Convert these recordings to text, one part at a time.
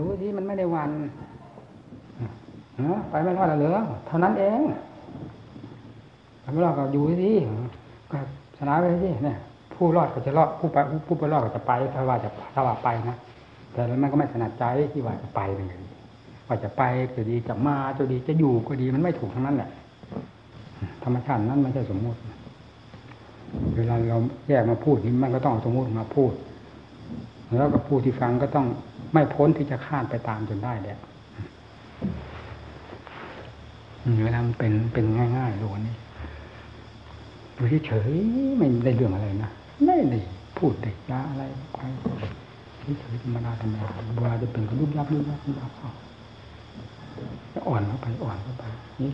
รู้ที่มันไม่ได้วันเออไปไม่รอดเหรอเท่านั้นเองไปไม่รอดก็อยู่ที่ก็ชนะไปที่เนี่ย ผู้รอดก็จะรอดผู้ไปผู้ไปรอดก็จะไปถ้าว่าจะถ้าว่าไปนะแต่แล้วมันก็ไม่ถนัดใจที่ว่าจะไปเป็นไงว่าจะไปก็ดีจะมาจะดีจะอยู่ก็ดีมันไม่ถูกทั้งนั้นแหละธรรมชาตินั้นไม่ใช่สมมุติเวลาเราแยกมาพูดนี่มันก็ต้องสมมุติมาพูด แล้วก็ผู้ที่ฟังก็ต้องไม่พ้นที่จะคาดไปตามจนได้แหละเวลามันเป็นเป็นง่ายๆโลกนี้ดูเฉยๆไม่ได้เรื่องอะไรนะไม่ได้พูดเด็กยาอะไรใครเฉยธรรมดาธรรมดาเวลาจะเป็นก็ยุบยับยุบยับยุบยับเอาอ่อนเข้าไปอ่อนเข้าไปนี่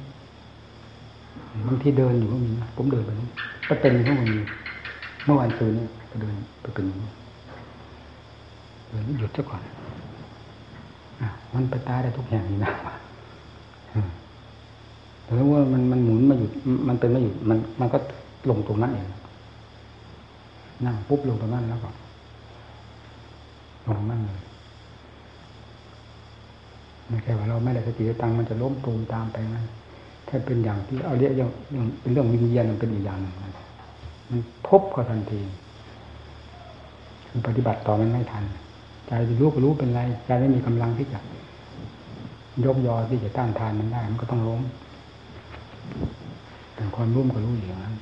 บางทีเดินอยู่ก็มีนะผมเดินไปก็เป็นทั้งวันนี้เมื่อวันซืนนี่ก็เดินไปเป็นอย่างนี้น หยุดซะก่อนอมันไปตายได้ทุกอย่างนี่นะแต่ว่ามันมันหมุนมาหยุด มันเป็นม่หยุด มันมันก็ลงตรงนั้นเองนั่งปุ๊บลงตรงนั้นแล้วก็ลงนั่นเลยไม่ใช่ว่าเราไม่ได้สติตังมันจะล้มตูมตามไปนั้นถ้าเป็นอย่างที่เอาเรียกอย่างเป็นเรื่องวิญญาณมันเป็นอีกอย่างหนึ่งมันพบเขาทันทีคือปฏิบัติต่อมันไม่ทัน ใจรู้ก็รู้เป็นไรใจไม่มีกำลังที่จะยกยอที่จะต้านทานมันได้ มันก็ต้องล้มแต่ความร่วมก็รู้อย่างนั้น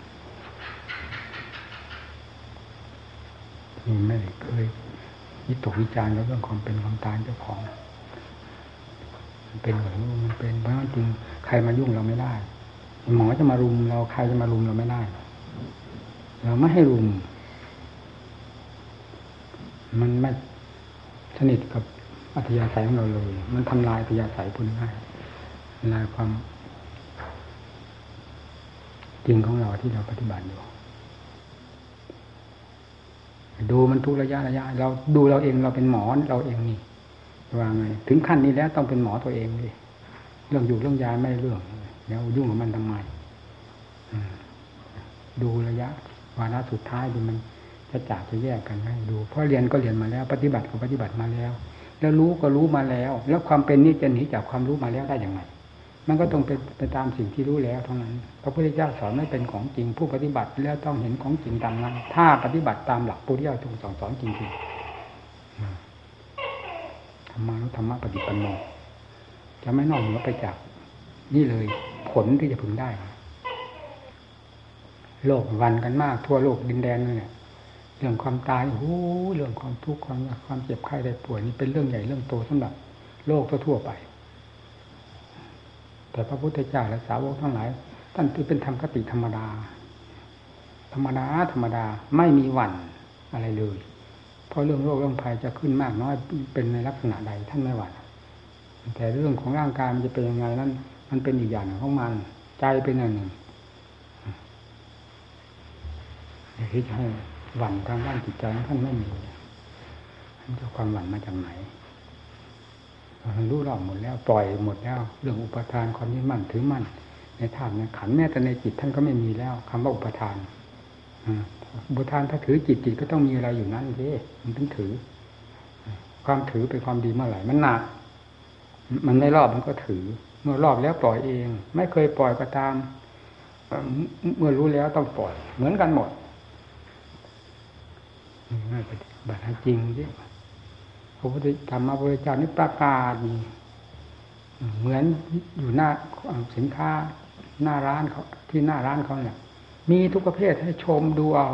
นี่ไม่เคยวิตกวิจารณ์เรื่องความเป็นความตายเจ้าของมันเป็นแบบนี้มันเป็นเพราะจริงใครมายุ่งเราไม่ได้ หมอจะมารุมเราใครจะมารุมเราไม่ได้ เราไม่ให้รุม มันไม่ สนิทกับอัธยาศัยของเราเลย มันทำลายอัธยาศัยพูดง่ายลายความ จริงของเราที่เราปฏิบัติอยู่ดูมันทุกระยะระยะ เราดูเราเองเราเป็นหมอเราเองนี่ว่าไงถึงขั้นนี้แล้วต้องเป็นหมอตัวเองดิเรื่องอยู่เรื่องยาไม่เรื่องแล้วยุ่งกับมันทำไมดูระยะวาระสุดท้ายดูมัน จะจากจะแยกกันให้ดู เพราะเรียนก็เรียนมาแล้ว ปฏิบัติก็ปฏิบัติมาแล้ว แล้วรู้ก็รู้มาแล้ว แล้วความเป็นนี้จะหนีจากความรู้มาแล้วได้อย่างไรมันก็ต้องเป็นไปตามสิ่งที่รู้แล้วเท่านั้น พระพุทธเจ้าสอนไม่เป็นของจริง ผู้ปฏิบัติแล้วต้องเห็นของจริงตามนั้น ถ้าปฏิบัติตามหลักพุทธเจ้าทรงสอนสอนจริงๆธรรมะธรรมะปฏิปันโนจะไม่นอกเหนือไปจาก นี่เลยผลที่จะพึงได้ โลกวันกันมากทั่วโลกดินแดนเนี่ย เรื่องความตายโอ้เรื่องความทุกข์ความความเจ็บไข้ได้ป่วยนี่เป็นเรื่องใหญ่เรื่องโตสำหรับ โลกทั่วไป แต่พระพุทธเจ้าและสาวกทั้งหลาย ท่านที่เป็นธรรมคติธรรมดา ธรรมดาธรรมดาไม่มีหวั่นอะไรเลย เพราะเรื่องโรคเรื่องภัยจะขึ้นมากน้อยเป็นในลักษณะใดท่านไม่หวั่นแต่เรื่องของร่างกายมันจะเป็นยังไงนั้น มันเป็นอีกอย่างของมันใจเป็นอย่างหนึ่งที่จะให้ หวั่นทางด้านจิตใจท่านไม่มีท่านจะความหวั่นมาจากไหนมันรู้รอบหมดแล้วปล่อยหมดแล้ว เรื่องอุปทานความยึดมั่นถือมั่นในธาตุในขันแม้แต่ในจิตท่านก็ไม่มีแล้วคำว่าอุปทานอุปทานถ้าถือจิตจิตก็ต้องมีอะไรอยู่นั่นเด้มันต้องถือ ความถือเป็นความดีเมื่อไหร่มันหนักมันไม่รอบมันก็ถือ เมื่อรอบแล้วปล่อยเอง ไม่เคยปล่อยก็ตามเมื่อรู้แล้วต้องปล่อย เหมือนกันหมด ไม่ปฏิบัติจริงที่พระพุทธธรรมบริจาคนี่ประกาศเหมือนอยู่หน้าสินค้าหน้าร้านเขาที่หน้าร้านเขาเนี่ย มีทุกประเภทให้ชมดูเอา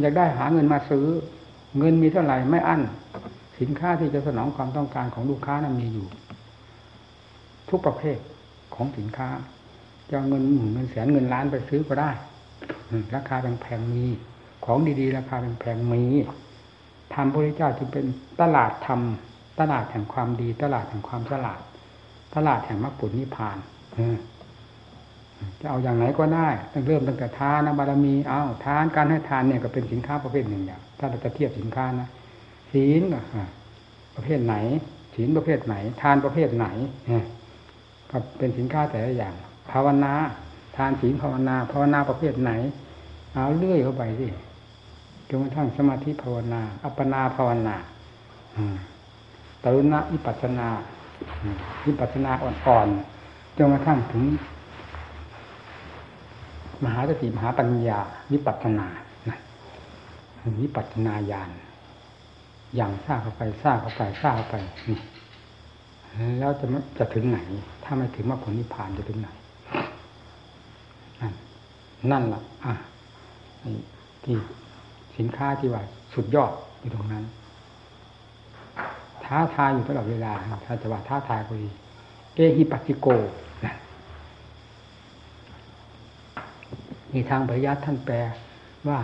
อยากได้หาเงินมาซื้อ เงินมีเท่าไหร่ไม่อั้น สินค้าที่จะสนองความต้องการของลูกค้านั้นมีอยู่ ทุกประเภทของสินค้าจะเงินหมื่นเงินแสนเงินล้านไปซื้อก็ได้ ราคาแพงๆมี ของดีๆ ราคาแพงๆมีธรรมพระเจ้าจึงเป็นตลาดธรรมตลาดแห่งความดี ตลาดแห่งความฉลาด ตลาดแห่งมรรคผลนิพพานจะเอาอย่างไหนก็ได้ตั้งเริ่มตั้งแต่ทานบารมีเอาทานการให้ทานเนี่ยก็เป็นสินค้าประเภทหนึ่งอย่าง ถ้าเราจะเทียบสินค้านะศีลประเภทไหนศีลประเภทไหน ทานประเภทไหนก็เป็นสินค้าแต่ละอย่าง ภาวนา ทานศีลภาวนา ภาวนาประเภทไหน เอาเลื่อยเข้าไปสิ นกระทั่งสมาธิภาวนา อัปปนาภาวนาตรุณะวิปัสนาวิปัสนาอ่อนๆจนกระทั่งถึง มหาสติมหาปัญญา วิปัสนาวิปัสนาญาณอย่างซาเข้าไปซาเข้าไปซาเข้าไปนี่แล้วจะจะถึงไหน ถ้าไม่ถึงมรรคผลนิพพานจะถึงไหน นั่นนั่นล่ะ อะที่ สินค้าที่ว่าสุดยอดอยู่ตรงนั้น ท้าทายอยู่ตลอดเวลาถ้าจะว่าท้าทายก็ดีเอหิปัสสิโกนะมีทางปริยัติท่านแปลว่า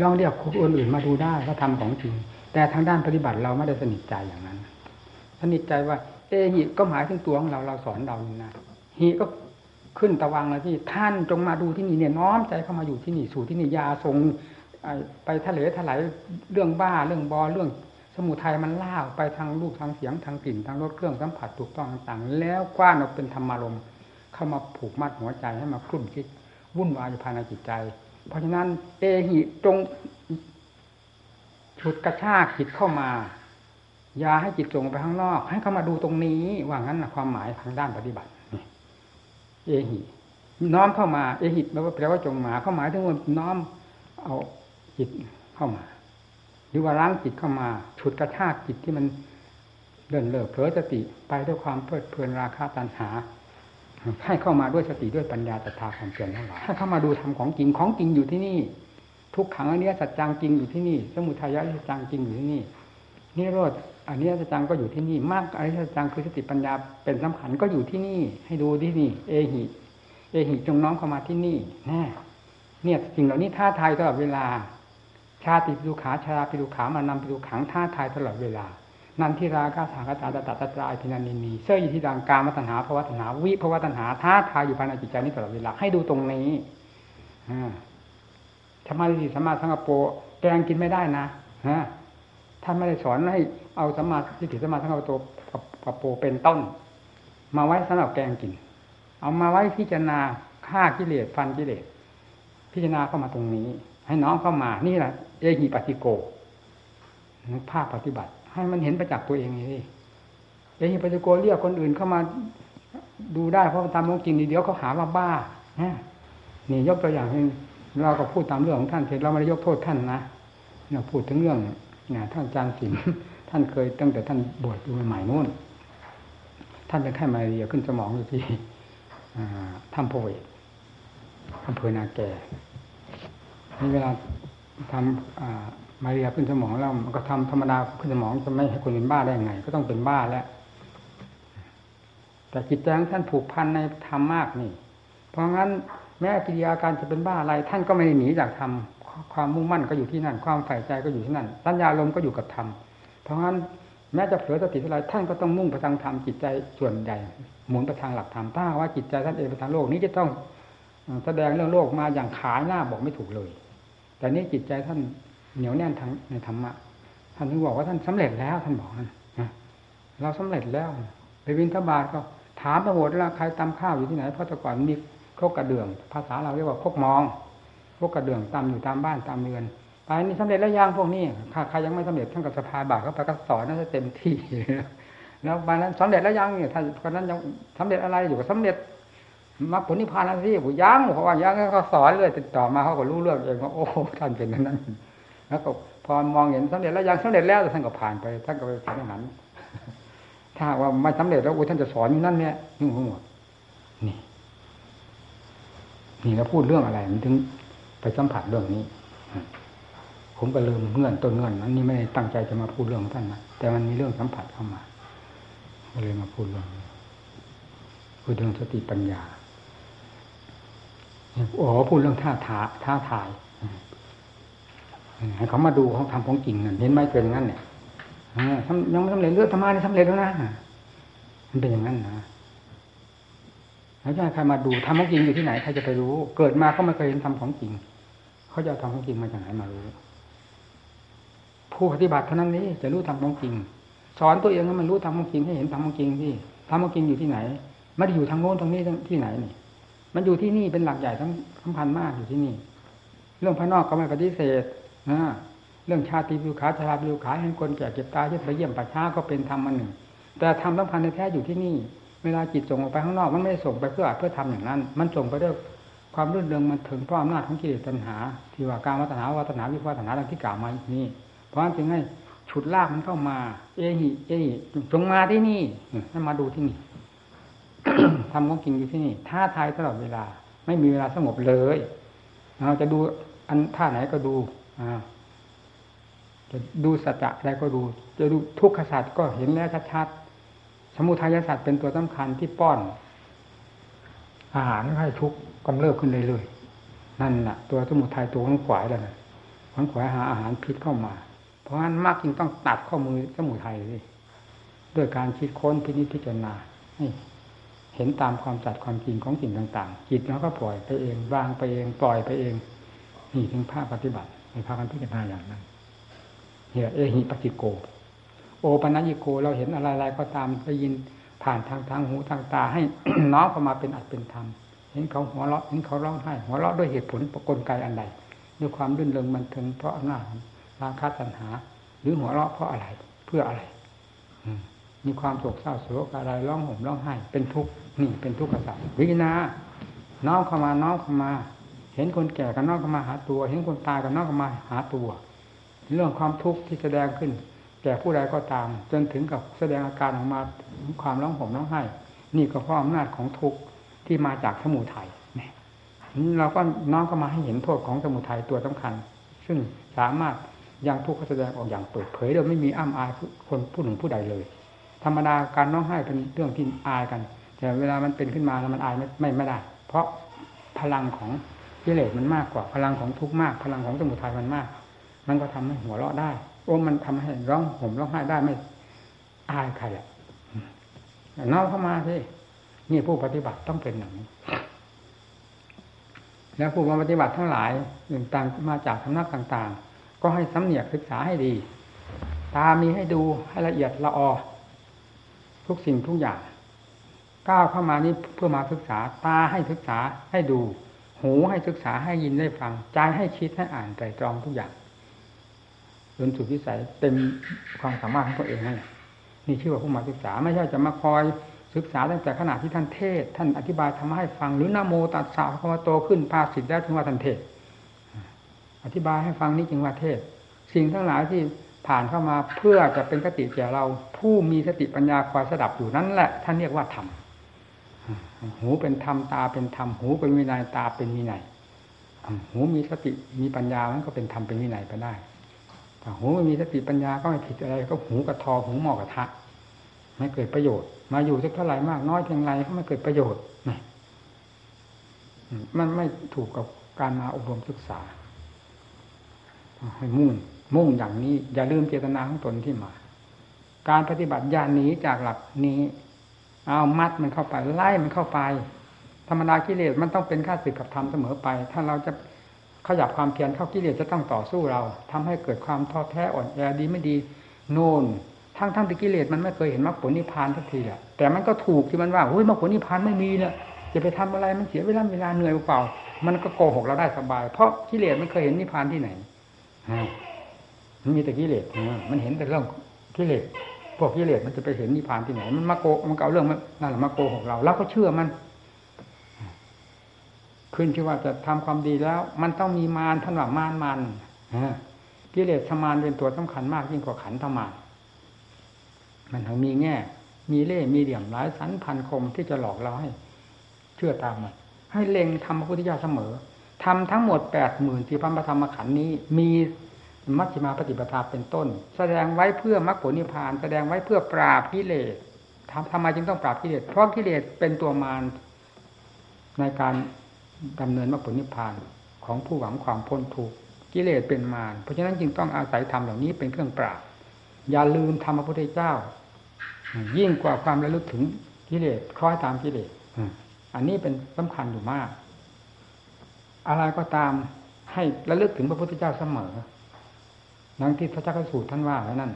ลองเรียกคนอื่นมาดูได้ว่าทำของจริง แต่ทางด้านปฏิบัติเราไม่ได้สนิทใจอย่างนั้น สนิทใจว่า เอหิก็หมายถึงตัวของเราเราสอนเรานี่นะหิก็ขึ้นตะวังแล้วที่ท่านจงมาดูที่นี่เนี่ยน้อมใจเข้ามาอยู่ที่นี่สู่ที่นี่ยาทรง ไปทะเลถลายเรื่องบ้าเรื่องบอเรื่องสมุทัยมันล่าไปทางรูปทางเสียงทางกลิ่นทางรสเครื่องสัมผัสถูกต้องต่างๆ แล้วกว้านออกเป็นธรรมารมเข้ามาผูกมัดหัวใจให้มาคลุ่นคิดวุ่นวายภายในจิตใจ เพราะฉะนั้นเอหิจงฉุดกระชากจิตเข้ามา อย่าให้จิตส่งไปข้างนอก ให้เข้ามาดูตรงนี้ ว่างั้นนะความหมายทางด้านปฏิบัติเอหิน้อมเข้ามาเอหิแปลว่าแปลว่าจงมาเข้าหมายถึงว่าน้อมเอา จิตเข้ามา หรือว่าล้างจิตเข้ามาฉุดกระชากจิตที่มันเดินเลิกเผลอสติไปด้วยความเพลิดเพลินราคาตัณหา ให้เข้ามาด้วยสติด้วยปัญญาตถาความเพียรทั้งหลายให้เข้ามาดูธรรมของจริงของจริงอยู่ที่นี่ ทุกขังอันนี้สัจจังจริงอยู่ที่นี่ สมุทัยสัจจังจริงอยู่ที่นี่นิโรธอันนี้สัจจังก็อยู่ที่นี่มากอริยสัจจังคือสติปัญญาเป็นสำคัญก็อยู่ที่นี่ ให้ดูที่นี่ เอหิ เอหิจงน้อมเข้ามาที่นี่แน่เนี่ยสิ่งเหล่านี้ท้าทายตลอดเวลา ชาติปิดุขาชาราปิดุขามานำปิดุขังท้าทายตลอดเวลา นันทิราคาสางกตาตตตตรายพินันนินีเสื้อยิธิดังกามัตนาภวัตนาวิภวัตนาท้าทายอยู่ภายในจิตใจนี้ตลอดเวลาให้ดูตรงนี้ธรรมะที่สมาสังกโปแกงกินไม่ได้นะฮะท่านไม่ได้สอนให้เอาสมาธิถิสมาสังกโปกับโปเป็นต้น มาไว้สำหรับแกงกิน เอามาไว้พิจารณาฆ่ากิเลสฟันกิเลสพิจารณาเข้ามาตรงนี้ ให้น้องเข้ามานี่แหละเอหิปฏิโกภาคปฏิบัติ ให้มันเห็นประจักษ์ตัวเองนี่เอหิปฏิโกเรียกคนอื่นเข้ามาดูได้เพราะตามจริงเดี๋ยวเขาหาว่าบ้านี่ยกตัวอย่างเราก็พูดตามเรื่องของท่านเสร็จเราไม่ได้ยกโทษท่านนะเราพูดถึงเรื่องเนี่ยท่านอาจารย์สิมท่านเคยตั้งแต่ท่านบวชอยู่ใหม่นู่น ท่านเป็นไข้มาเรียขึ้นสมองอยู่ที่ถ้ำโพเวอำเภอนาแก่ นี่เวลาทำมาเรียขึ้นสมองแล้วมันก็ทำธรรมดาขึ้นสมองจะไม่ให้คนเป็นบ้าได้ไง ก็ต้องเป็นบ้าแล้วแต่จิตใจของท่านผูกพันในธรรมมากนี่ เพราะงั้นแม้กิริยาการจะเป็นบ้าอะไร ท่านก็ไม่ได้หนีจากธรรมความมุ่งมั่นก็อยู่ที่นั่น ความใฝ่ใจก็อยู่ที่นั่นสัญญาลมก็อยู่กับธรรมเพราะงั้นแม้จะเผลอสติอะไรท่านก็ต้องมุ่งไปทางธรรมจิตใจส่วนใหญ่หมุนไปทางหลักธรรมถ้าว่าจิตใจท่านเองไปทางโลกนี้จะต้องแสดงเรื่องโลกมาอย่างขายหน้าบอกไม่ถูกเลย แต่นี้จิตใจท่านเหนียวแน่นทางในธรรมะท่านถึงบอกว่าท่านสำเร็จแล้วท่านบอกนั่นเราสำเร็จแล้ว ไปวินทบาทก็ถามไปหดแล้วใครตำข้าวอยู่ที่ไหนเพราะแต่ก่อนมีครกกระเดื่อง ภาษาเราเรียกว่าครกมองครกกระเดื่องตำอยู่ตามบ้านตามเรือนไปนี่สำเร็จแล้วยังพวกนี้ใครยังไม่สำเร็จท่านก็สะพายบาตรเข้าไปก็สอนน่าจะเต็มที่แล้วบานนั้นสำเร็จแล้วยังเนี่ยท่านคนนั้นยังสำเร็จอะไรอยู่ก็สำเร็จ มรรคผลนิพพานแล้วสิผมยังเพราะว่ายังก็สอนเลยติดต่อมาเขาก็รู้เรื่องเองว่าโอ้ท่านเป็นนั้นแล้วก็พอมองเห็นสำเร็จแล้วยังสำเร็จแล้วท่านก็ผ่านไปท่านก็ไปสอนนั้นถ้าว่าไม่สำเร็จแล้วโอ้ท่านจะสอนอยู่นั่นเนี่ยยุ่งหัวนี่ นี่เราพูดเรื่องอะไรมันถึง ไปสัมผัสเรื่องนี้ผมก็ลืมเงื่อนต้นเงื่อนนั้นนี่ไม่ได้ตั้งใจจะมาพูดเรื่องท่านนะแต่มันมีเรื่องสัมผัสเข้ามาก็เลยมาพูดเรื่องพูดเรื่องสติปัญญา โอ้พูดเรื่องท่าทาท่าทายให้เขามาดูเขาทำของจริงเห็นไหมเป็นงั้นเนี่ยยังไม่สำเร็จเลือดธรรมะนี่สำเร็จแล้วนะมันเป็นอย่างนั้นนะแล้วจะใครมาดูทำของจริงอยู่ที่ไหนใครจะไปรู้ เกิดมาก็ไม่เคยเห็นทำของจริง เขาจะทำของจริงมาจากไหนมารู้ ผู้ปฏิบัติเท่านั้นนี้จะรู้ทำของจริง สอนตัวเองให้มันรู้ทำของจริงให้เห็นทำของจริงที่ทำของจริงอยู่ที่ไหนไม่ได้อยู่ทางโน้นทางนี้ที่ไหนนี่ มันอยู่ที่นี่เป็นหลักใหญ่ทั้งสำคัญมากอยู่ที่นี่ เรื่องภายนอกก็ไม่ปฏิเสธนะเรื่องชาติวิวขาชาติวิวขาเห็นคนแก่เจ็บตายยึดไปเยี่ยมป่าช้าก็เป็นธรรมอันหนึ่ง แต่ธรรมสำคัญในแท้อยู่ที่นี่ เวลาจิตส่งออกไปข้างนอกมันไม่ส่งไปเพื่อเพื่อทำอย่างนั้น มันส่งไปด้วยความรื่นเริงมันถึงเพราะอำนาจของกิเลสตัณหา ที่ว่าการวัฒนาวัฒนาวิวัฒนาดังที่กล่าวมานี่เพราะฉะนั้นจึงให้ฉุดลากมันเข้ามา เอหิเอหิจงมาที่นี่ให้มาดูที่นี่ ทำของจริงอยู่ที่นี่ท้าทายตลอดเวลา ไม่มีเวลาสงบเลยเราจะดูอันท่าไหนก็ดูจะดูสัจจะอะไรก็ดู จะดูทุกขศาสัจก็เห็นแล้วชัดๆสมุทัยสัจเป็นตัวสำคัญที่ป้อน อาหารให้ทุกกำเริบขึ้นเรื่อยๆนั่นน่ะ ตัวสมุทัยตัวขนขวายแล้วนะขนขวายหาอาหารพิษเข้ามา เพราะฉะนั้นมากจึงต้องตัดข้อมือสมุทัยเลยด้วยการคิดค้นพินิจพิจารณาให้ เห็นตามความจัดความจริงของสิ่งต่าง ๆ จิตแล้วก็ปล่อยไปเองวางไปเองปล่อยไปเองนี่ถึงภาคปฏิบัติในภาคการพิจารณาอย่างนั้นเฮียเอหิปฏิโก โอปัญญิโกเราเห็นอะไรๆก็ตามได้ยินผ่านทางทางหูทางตาให้น้อมเข้ามาเป็นอัดเป็นธรรมเห็นเขาหัวเราะเห็นเขาร้องไห้หัวเราะด้วยเหตุผลปกลไกอันใดด้วยความรื่นเริงมันถึงเพราะอำนาจราคะตัณหา หรือหัวเราะเพราะอะไร เพื่ออะไรมี มีความโศกเศร้าโศกอะไรร้องห่มร้องไห้เป็นทุกข์นี่เป็นทุกข์กระสับวิญนาน้อมเข้ามาน้อมเข้ามา เห็นคนแก่กันน้อมเข้ามาหาตัว เห็นคนตายกันน้อมเข้ามาหาตัว เรื่องความทุกข์ที่แสดงขึ้นแก่ผู้ใดก็ตาม จนถึงกับแสดงอาการออกมาความร้องห่มร้องไห้ นี่ก็เพราะอำนาจของทุกข์ที่มาจากสมุทัยเนี่ยเราก็น้อมเข้ามาให้เห็นโทษของสมุทัยตัวสำคัญ ซึ่งสามารถยังทุกข์แสดงออกอย่างเปิดเผยโดยไม่มีอ้ำอายคนผู้หนึ่งผู้ใดเลย ธรรมดาการร้องไห้เป็นเรื่องที่อายกัน แต่เวลามันเป็นขึ้นมาแล้วมันอายไม่ไม่ได้ เพราะพลังของกิเลสมันมากกว่า พลังของทุกข์มาก พลังของสมุทัยมันมาก มันก็ทำให้หัวเราะได้ โอ้มันทำให้ร้องห่มร้องไห้ได้ไม่อายใครอะน้อมเข้ามาสินี่ผู้ปฏิบัติต้องเป็นอย่างนี้แล้วผู้มาปฏิบัติทั้งหลายต่างมาจากสำนักต่าง ๆ ก็ให้สำเนียกศึกษาให้ดี ตามีให้ดูให้ละเอียดละออ ทุกสิ่งทุกอย่าง ก้าวเข้ามานี้เพื่อมาศึกษาตาให้ศึกษาให้ดู หูให้ศึกษาให้ยินได้ฟังใจให้คิดให้อ่านใจตรองทุกอย่างจนสุดวิสัยเต็มความสามารถของตัวเองนั่นนี่ชื่อว่าผู้มาศึกษาไม่ใช่จะมาคอยศึกษาตั้งแต่ขณะที่ท่านเทศ ท่านอธิบายทำให้ฟังหรือนโมตัสสะพระวโตขึ้นภาสิทธิ์แล้วถึงว่าท่านเทศ อธิบายให้ฟังนี่จึงว่าเทศ สิ่งทั้งหลายที่ ผ่านเข้ามาเพื่อจะเป็นกติแก่เรา ผู้มีสติปัญญาคอยสดับอยู่นั่นแหละท่านเรียกว่าธรรมหูเป็นธรรมตาเป็นธรรมหูเป็นวินัยตาเป็นวินัยหูมีสติมีปัญญามันก็เป็นธรรมเป็นวินัยไปได้แต่หูไม่มีสติปัญญาก็ไม่ผิดอะไรก็หูกระทอหูหมอกระทะไม่เกิดประโยชน์ มาอยู่สักเท่าไหร่มากน้อยเพียงไรก็ไม่เกิดประโยชน์มันไม่ถูกกับการมาอบรมศึกษาให้มุ่ง มุ่งอย่างนี้ อย่าลืมเจตนาของตนที่มา การปฏิบัติญาณนี้จากหลักนี้ เอามัดมันเข้าไปไล่มันเข้าไป ธรรมดากิเลสมันต้องเป็นข้าศึกกับธรรมเสมอไป ถ้าเราจะขยับความเพียรเข้ากิเลสจะต้องต่อสู้เราทำให้เกิดความท้อแท้อ่อนแอดีไม่ดีโน่นทั้งทั้งที่กิเลสมันไม่เคยเห็นมรรคผลนิพพานสักทีแหละแต่มันก็ถูกที่มันว่าเฮ้ยมรรคผลนิพพานไม่มีเนี่ยจะไปทำอะไรมันเสียเวลาเวลาเหนื่อยเปล่า มันก็โกหกเราได้สบาย เพราะกิเลสมันเคยเห็นนิพพานที่ไหน มันมีแต่กิเลสมันเห็นแต่เรื่องกิเลสพวกกิเลสมันจะไปเห็นนิพพานที่ไหน มันมาโกมันเอาเรื่องมันั่นแหละมาโกหกเราแล้วก็เชื่อมัน ขึ้นที่ว่าจะทำความดีแล้ว มันต้องมีมารท่านว่ามารมันกิเลสสมานเป็นตัวสำคัญมากยิ่งกว่าขันธมารมันทั้งมีแง่ มีเล่มีเหลี่ยมหลายสันพันคมที่จะหลอกเราให้ เชื่อตามมันให้เล็งทำพระพุทธเจ้าเสมอทำทั้งหมดแปดหมื่นสี่พันพระธรรมขันธ์นี้ มี มัชฌิมาปฏิปทาเป็นต้น แสดงไว้เพื่อมรรคผลนิพพาน แสดงไว้เพื่อปราบกิเลสทำทำไมจึงต้องปราบกิเลสเพราะกิเลสเป็นตัวมารในการดำเนินมรรคผลนิพพานของผู้หวังความพ้นทุกข์กิเลสเป็นมารเพราะฉะนั้นจึงต้องอาศัยธรรมเหล่านี้เป็นเครื่องปราบอย่าลืมธรรมพระพุทธเจ้า ยิ่งกว่าความระลึกถึงกิเลสคล้อยตามกิเลสอันนี้เป็นสำคัญอยู่มาก อะไรก็ตามให้ระลึกถึงพระพุทธเจ้าเสมอ ดังที่พระเจ้าสูตรท่านว่าไว้นั่น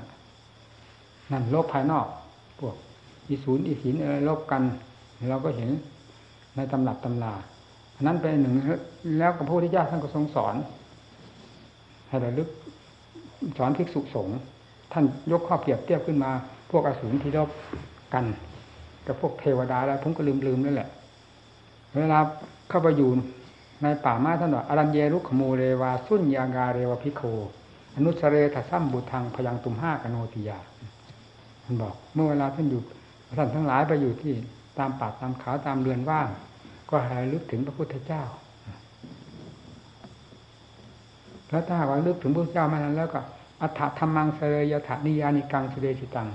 นั่นโลกภายนอก พวกอีศูนย์อีศีลอะไรลบกัน เราก็เห็นในตำรับตำราอันนั้นเป็นหนึ่งแล้วกับพระพุทธเจ้าท่านก็ทรงสอน ให้ระลึกสอนภิกษุสงฆ์ท่านยกข้อเปรียบเทียบขึ้นมา พวกอสูรที่รบกัน กับพวกเทวดาแล้วผมก็ลืมลืมนั่นแหละ เวลาเข้าไปอยู่ในป่าไม้ท่านว่าอรัญเยรุขโมเรวา สุญญางาเรวพิโค อนุสเรทัซัมบุทังพยังตุมห้ากโนติยาท่านบอก เมื่อเวลาท่านอยู่ท่านทั้งหลายไปอยู่ที่ตามป่าตามเขาตามเรือนว่าง ก็ให้ลึกถึงพระพุทธเจ้าแล้วถ้าว่าลึกถึงพระพุทธเจ้ามานั้นแล้วก็อัฏฐธรรมังเสรยถานิยานิกังสุเดชิตัง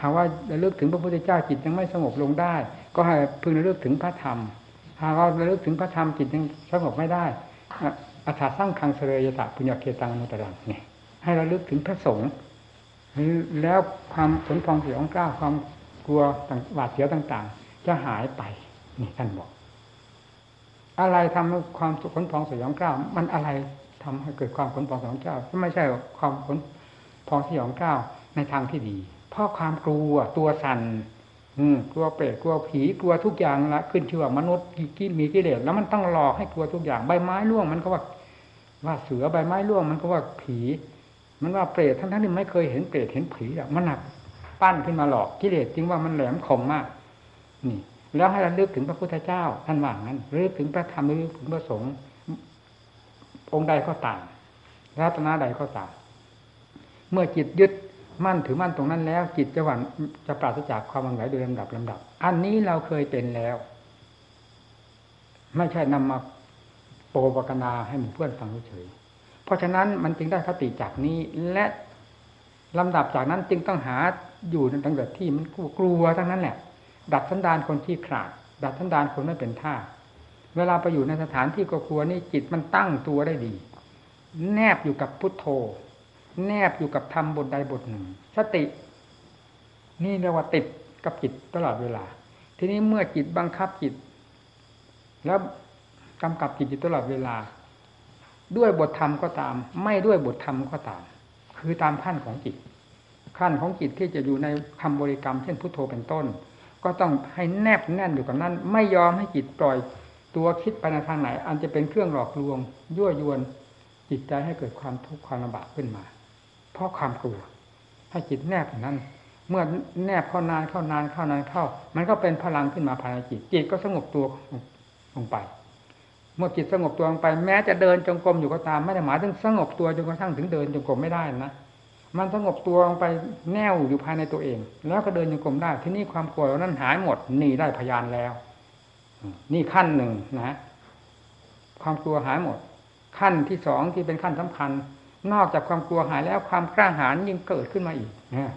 หากว่าระลึกถึงพระพุทธเจ้าจิตยังไม่สงบลงได้ ก็ให้พึงระลึกถึงพระธรรม หากเราระลึกถึงพระธรรมจิตยังสงบไม่ได้อัฏฐสร้างคังเสรยถาปุญญเกตังมุตรังนี่ ให้เระลึกถึงพระสงฆ์แล้วความขนพองเสียงกล้าความกลัวหวาดเสียวต่าง ๆ จะหายไปนี่ท่านบอก อะไรทำให้ความขนพองสยองกล้ามันอะไรทำให้เกิดความขนพองสยองกล้าไม่ใช่ความขนพองสยองกล้าในทางที่ดี เพราะความกลัวตัวสัน่นอืกลัวเปรตกลัวผีกลัวทุกอย่างละขึ้นชื่อว่ามนุษย์กิมีกิเลสแล้วมันต้องหลอกให้กลัวทุกอย่างใบไม้ร่วงมันก็ว่าว่าเสือใบไม้ร่วงมันก็ว่าผี มันว่าเปรตทั้งทั้งที่ไม่เคยเห็นเปรตเห็นผีอะมันหนักปั้นขึ้นมาหลอกกิเลสจริงว่ามันแหลมคมมาก นี่ แล้วให้เระลึกถึงพระพุทธเจ้าท่านว่างั้นระลึกถึงพระธรรมระลึกถึงพระสงฆ์องค์ใดก็ตามรัตนาใดก็ตามเมื่อจิตยึดมั่นถือมั่นตรงนั้นแล้ว จิตจะหวั่นจะปราศจากความวังไหวโดยลำดับลำดับ อันนี้เราเคยเป็นแล้ว ไม่ใช่นำมาโปรปกนาให้หมู่เพื่อนฟังเฉย เพราะฉะนั้นมันจึงได้คติจากนี้และลำดับจากนั้นจึงต้องหาอยู่ในตั้งแต่ที่มันกลัวทั้งนั้นแหละ ดัดสันดานคนที่ขาด ดัดสันดานคนไม่เป็นท่า เวลาไปอยู่ในสถานที่ก็กลัวนี่จิตมันตั้งตัวได้ดี แนบอยู่กับพุทโธ แนบอยู่กับธรรมบทใดบทหนึ่ง สติ นี่เรียกว่าติดกับจิตตลอดเวลา ทีนี้เมื่อจิตบังคับจิต แล้วกำกับจิตอยู่ตลอดเวลา ด้วยบทธรรมก็ตาม ไม่ด้วยบทธรรมก็ตาม คือตามขั้นของจิต ขั้นของจิตที่จะอยู่ในคำบริกรรมเช่นพุทโธเป็นต้น ก็ต้องให้แนบแน่นอยู่กับนั้น ไม่ยอมให้จิตปล่อยตัวคิดไปในทางไหน อันจะเป็นเครื่องหลอกลวง ยั่วยวนจิตใจให้เกิดความทุกข์ความลำบากขึ้นมา เพราะความกลัว ให้จิตแนบอย่างนั้น เมื่อแนบเข้านานเข้านานเข้านานเข้า มันก็เป็นพลังขึ้นมาภายในจิต จิตก็สงบตัวลงไป เมื่อจิตสงบตัวลงไป แม้จะเดินจงกรมอยู่ก็ตามไม่ได้หมายถึงสงบตัวจนกระทั่งถึงเดินจงกรมไม่ได้นะมันสงบตัวลงไปแน่วอยู่ภายในตัวเอง แล้วก็เดินยังกลมได้ที่นี่ความกลัวนั้นหายหมดนี่ได้พยานแล้วนี่ขั้นหนึ่งนะความกลัวหายหมด ขั้นที่สองที่เป็นขั้นสำคัญ นอกจากความกลัวหายแล้วความกล้าหาญยิ่งเกิดขึ้นมาอีกนะ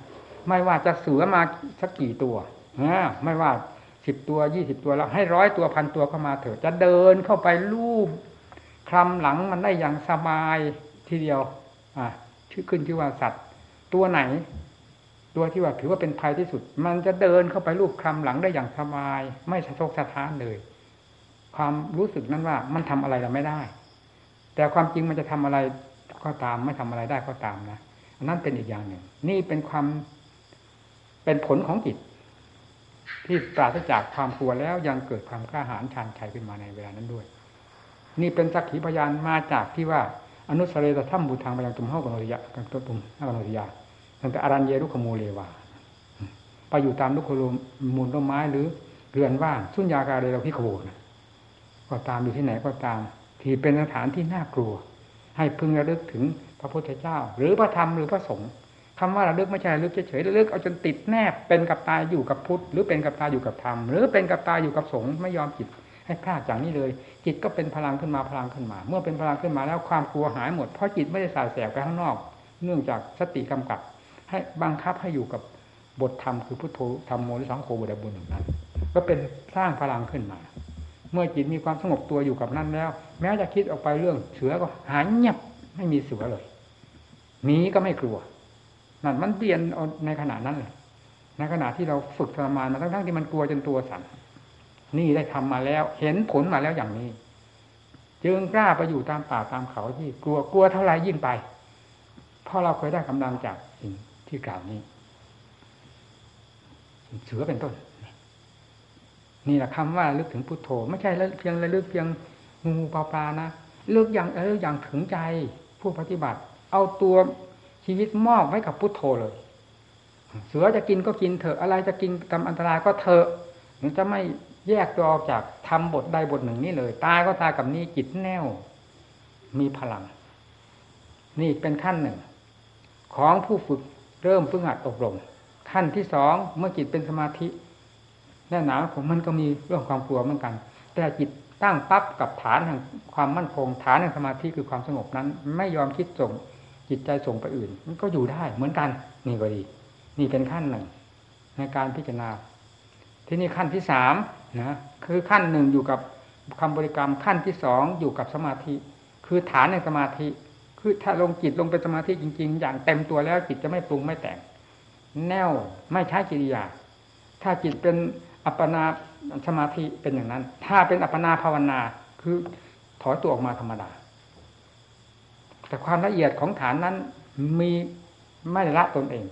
ไม่ว่าจะเสือมาสักกี่ตัวนะไม่ว่า สิบตัวยี่สิบตัวแล้วให้ร้อยตัวพันตัวเข้ามาเถอะจะเดินเข้าไปลูบคลำหลังมันได้อย่างสบายทีเดียว อ่าชื่อขึ้นชื่อว่าสัตว์ ตัวไหน ตัวที่ว่าถือว่าเป็นภัยที่สุด มันจะเดินเข้าไปรูปคลำหลังได้อย่างสบาย ไม่สะทกสะท้านเลย ความรู้สึกนั้นว่ามันทำอะไรเราไม่ได้ แต่ความจริงมันจะทำอะไรก็ตามไม่ทำอะไรได้ก็ตามนะนั่นเป็นอีกอย่างหนึ่ง นี่เป็นความเป็นผลของจิต ที่ปราศจากความกลัวแล้วยังเกิดความกล้าหาญชันชัยขึ้นมาในเวลานั้นด้วย นี่เป็นสักขีพยานมาจากที่ว่าอนุสเรตถ้ำบูทางไปยังตุมห้ากนริยะกันตัวตุมห้ากนริยะตั้งแต่อรัญเยรุขโมเลวาไปอยู่ตามลูกโคลมูลต้นไม้หรือเรือนว่างสุญญากาเรเราพิขโวนก็ตามอยู่ที่ไหนก็ตาม ที่เป็นสถานที่น่ากลัว ให้พึงระลึกถึงพระพุทธเจ้า หรือพระธรรมหรือพระสงฆ์ คำว่าระลึกไม่ใช่ระลึกเฉยๆระลึกเอาจนติดแนบเป็นกับตายอยู่กับพุทธหรือเป็นกับตายอยู่กับธรรมหรือเป็นกับตายอยู่กับสงฆ์ไม่ยอมจิตให้พลาดจากนี้เลย จิตก็เป็นพลังขึ้นมาพลังขึ้นมา เมื่อเป็นพลังขึ้นมาแล้วความกลัวหายหมดเพราะจิตไม่ได้สายแสบไปข้างนอก เนื่องจากสติกำกับ ให้บังคับให้อยู่กับบทธรรมคือพุทโธธรรมโมลิสังโฆบุตรบุญอย่างนั้น ก็เป็นสร้างพลังขึ้นมา เมื่อจิตมีความสงบตัวอยู่กับนั่นแล้ว แม้จะคิดออกไปเรื่องเสือก็หายเงียบไม่มีเสือเลยหนีก็ไม่กลัว นั่นมันเปลี่ยนในขณะนั้นเลยในขณะที่เราฝึกทรมานมาทั้งๆที่มันกลัวจนตัวสั่นนี่ได้ทำมาแล้ว เห็นผลมาแล้วอย่างนี้ จึงกล้าไปอยู่ตามป่าตามเขาที่กลัวกลัวเท่าไรยิ่งไป เพราะเราเคยได้กำลังจากสิ่งที่กล่าวนี้เสือเป็นต้น นี่แหละคำว่าลึกถึงพุทโธ ไม่ใช่เพียงระลึกเพียงงูปลาปลานะลึกอย่างเอออย่างถึงใจผู้ปฏิบัติ เอาตัว ชีวิตมอบไว้กับพุทโธเลย เสือจะกินก็กินเถอะอะไรจะกินทำอันตรายก็เถอะหรือจะไม่แยกตัวออกจากทำบทใดบทหนึ่งนี่เลย ตายก็ตายกับนี้จิตแน่ว มีพลัง นี่เป็นขั้นหนึ่ง ของผู้ฝึกเริ่มฝึกหัดอบรม ขั้นที่สองเมื่อจิตเป็นสมาธิแน่หนาผมมันก็มีเรื่องความกลัวเหมือนกัน แต่จิตตั้งปั๊บกับฐานแห่งความมั่นคงฐานแห่งสมาธิคือความสงบนั้น ไม่ยอมคิดส่ง จิตใจส่งไปอื่น มันก็อยู่ได้เหมือนกัน นี่ก็ดี นี่เป็นขั้นหนึ่ง ในการพิจารณา ที่นี่ขั้นที่สามนะคือขั้นหนึ่งอยู่กับคำบริกรรมขั้นที่สองอยู่กับสมาธิ คือฐานในสมาธิ คือถ้าลงจิตลงเป็นสมาธิจริง ๆ อย่างเต็มตัวแล้วจิตจะไม่ปรุงไม่แต่ง แน่วไม่ใช้กิริยา ถ้าจิตเป็นอัปปนาสมาธิเป็นอย่างนั้น ถ้าเป็นอัปปนาภาวนาคือถอยตัวออกมาธรรมดา แต่ความละเอียดของฐานนั้น มีไม่ละตนเอง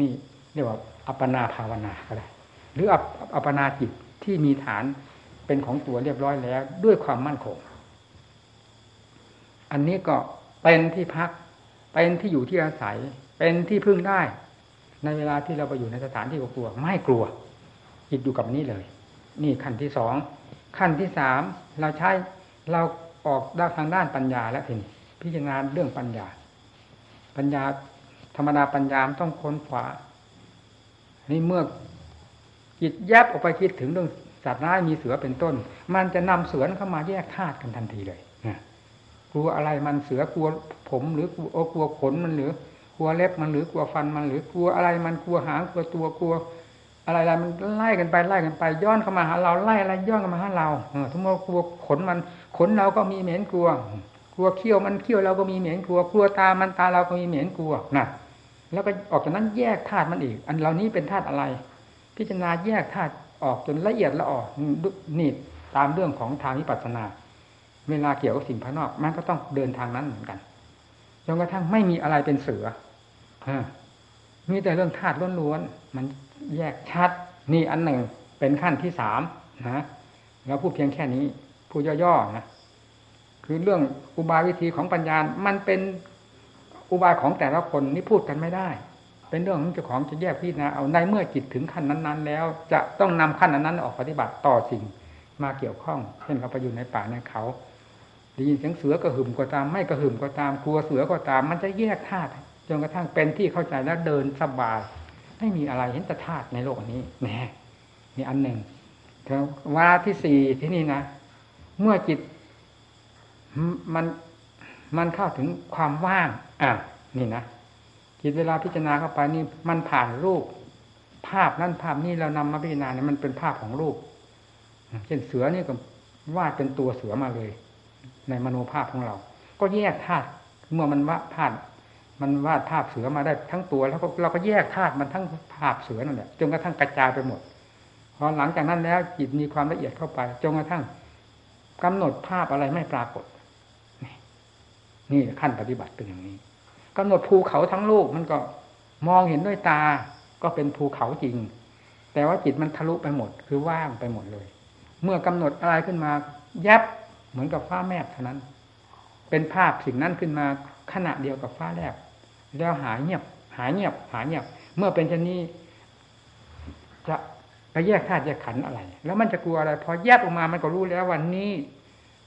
นี่เรียกว่าอัปปนาภาวนาก็ได้หรืออัปปนาจิตที่มีฐานเป็นของตัวเรียบร้อยแล้ว ด้วยความมั่นคง อันนี้ก็เป็นที่พัก เป็นที่อยู่ที่อาศัย เป็นที่พึ่งได้ ในเวลาที่เราไปอยู่ในสถานที่กลัว ไม่กลัวจิตอยู่กับนี้เลย นี่ขั้นที่สองขั้นที่สามเราใช้เราออกด้านทางด้านปัญญาแล้วทีนี้ พิจารณาเรื่องปัญญา ปัญญาธรรมดาปัญญามต้องค้นขวานี่เมื่อจิตแยบออกไปคิดถึงเรื่องสัตว์ร้ายมีเสือเป็นต้น มันจะนำเสือเข้ามาแยกธาตุกันทันทีเลยกลัวอะไรมันเสือกลัวผมหรือกลัวกลัวขนมันหรือกลัวเล็บมันหรือกลัวฟันมันหรือกลัวอะไรมันกลัวหางกลัวตัวกลัว อะไรอะไรมันไล่กันไปไล่กันไปย้อนเข้ามาหาเราไล่อะไรย้อนเข้ามาหาเราเออทั้งหมดกลัวขนมันขนเราก็มีเหม็นกลัว กลัวเขี้ยวมันเขี้ยวเราก็มีเหม็นกลัวกลัวตามันตาเราก็มีเหม็นกลัวนะแล้วก็ออกจากนั้นแยกธาตุมันอีก อันเหล่านี้เป็นธาตุอะไร พิจารณาแยกธาตุออกจนละเอียดละออกนี่ตามเรื่องของทางวิปัสสนา เวลาเกี่ยวกับสิ่งภายนอกมันก็ต้องเดินทางนั้นเหมือนกันจนกระทั่งไม่มีอะไรเป็นเสือมีแต่เรื่องธาตุล้วนๆมันแยกชัด นี่อันหนึ่งเป็นขั้นที่สามนะเราพูดเพียงแค่นี้พูดย่อๆนะ คือเรื่องอุบายวิธีของปัญญา มันเป็นอุบายของแต่ละคนนี่พูดกันไม่ได้ เป็นเรื่องของเจ้าของจะแยกพิจารณาเอาในเมื่อจิตถึงขั้นนั้น ๆ แล้ว จะต้องนำขั้นนั้นออกปฏิบัติต่อสิ่งมาเกี่ยวข้อง เช่นเขาไปอยู่ในป่าในเขาได้ยินเสียงเสือกระหึ่มก็ตามไม่กระหึ่มก็ตามกลัวเสือก็ตาม มันจะแยกธาตุจนกระทั่งเป็นที่เข้าใจแล้วเดินสบายไม่มีอะไรเห็นแต่ธาตุในโลกนี้แหมนี่อันหนึ่งวาที่สี่ที่นี่นะเมื่อจิต มันมันเข้าถึงความว่าง อะ นี่นะจิตเวลาพิจารณาเข้าไปนี่มันผ่านรูป ภาพนั่นภาพนี้เรานำมาพิจารณาเนี่ยมันเป็นภาพของรูปเช่นเสือนี่ก็วาดเป็นตัวเสือมาเลย ในมโนภาพของเรา ก็แยกธาตุเมื่อมันวาดภาพมันวาดภาพเสือมาได้ทั้งตัว แล้วก็เราก็แยกธาตุมันทั้งภาพเสือนั่นแหละจนกระทั่งกระจายไปหมดพอหลังจากนั้นแล้วจิตมีความละเอียดเข้าไปจนกระทั่งกำหนดภาพอะไรไม่ปรากฏ นี่ขั้นปฏิบัติเป็นอย่างนี้กำหนดภูเขาทั้งลูกมันก็มองเห็นด้วยตา ก็เป็นภูเขาจริง แต่ว่าจิตมันทะลุไปหมด คือว่างไปหมดเลย เมื่อกำหนดอะไรขึ้นมา ยับเหมือนกับฟ้าแมบเท่านั้น เป็นภาพสิ่งนั้นขึ้นมาขณะเดียวกับฟ้าแลบแล้วหายเงียบ หายเงียบ หายเงียบ เมื่อเป็นเช่นนี้ จะไปแยกธาตุแยกขันอะไร แล้วมันจะกลัวอะไร พอแยกออกมามันก็รู้แล้ววันนี้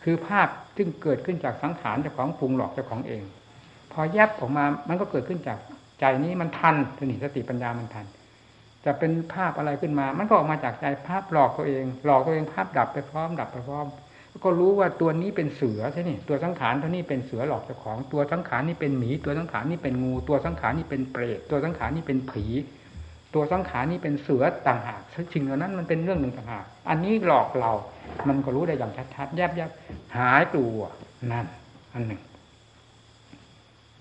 คือภาพซึ่งเกิดขึ้นจากสังขารเจ้าของปรุงหลอกเจ้าของเอง พอแยกออกมามันก็เกิดขึ้นจากใจนี้มันทันสนิสติปัญญามันทันจะเป็นภาพอะไรขึ้นมา มันก็ออกมาจากใจภาพหลอกตัวเอง หลอกตัวเองภาพดับไปพร้อมดับไปพร้อม ก็รู้ว่าตัวนี้เป็นเสือใช่ไหมตัวสังขารตัวนี้เป็นเสือหลอกเจ้าของ ตัวสังขารนี่เป็นหมี ตัวสังขารนี่เป็นงู ตัวสังขารนี่เป็นเปรต ตัวสังขารนี่เป็นผี ตัวสังขารนี่เป็นเสือต่างหากสิ่งเหล่านั้นมันเป็นเรื่องหนึ่งต่างหาก อันนี้หลอกเรา มันก็รู้ได้อย่างชัดๆแยบยับหายตัวนั่นอันหนึ่ง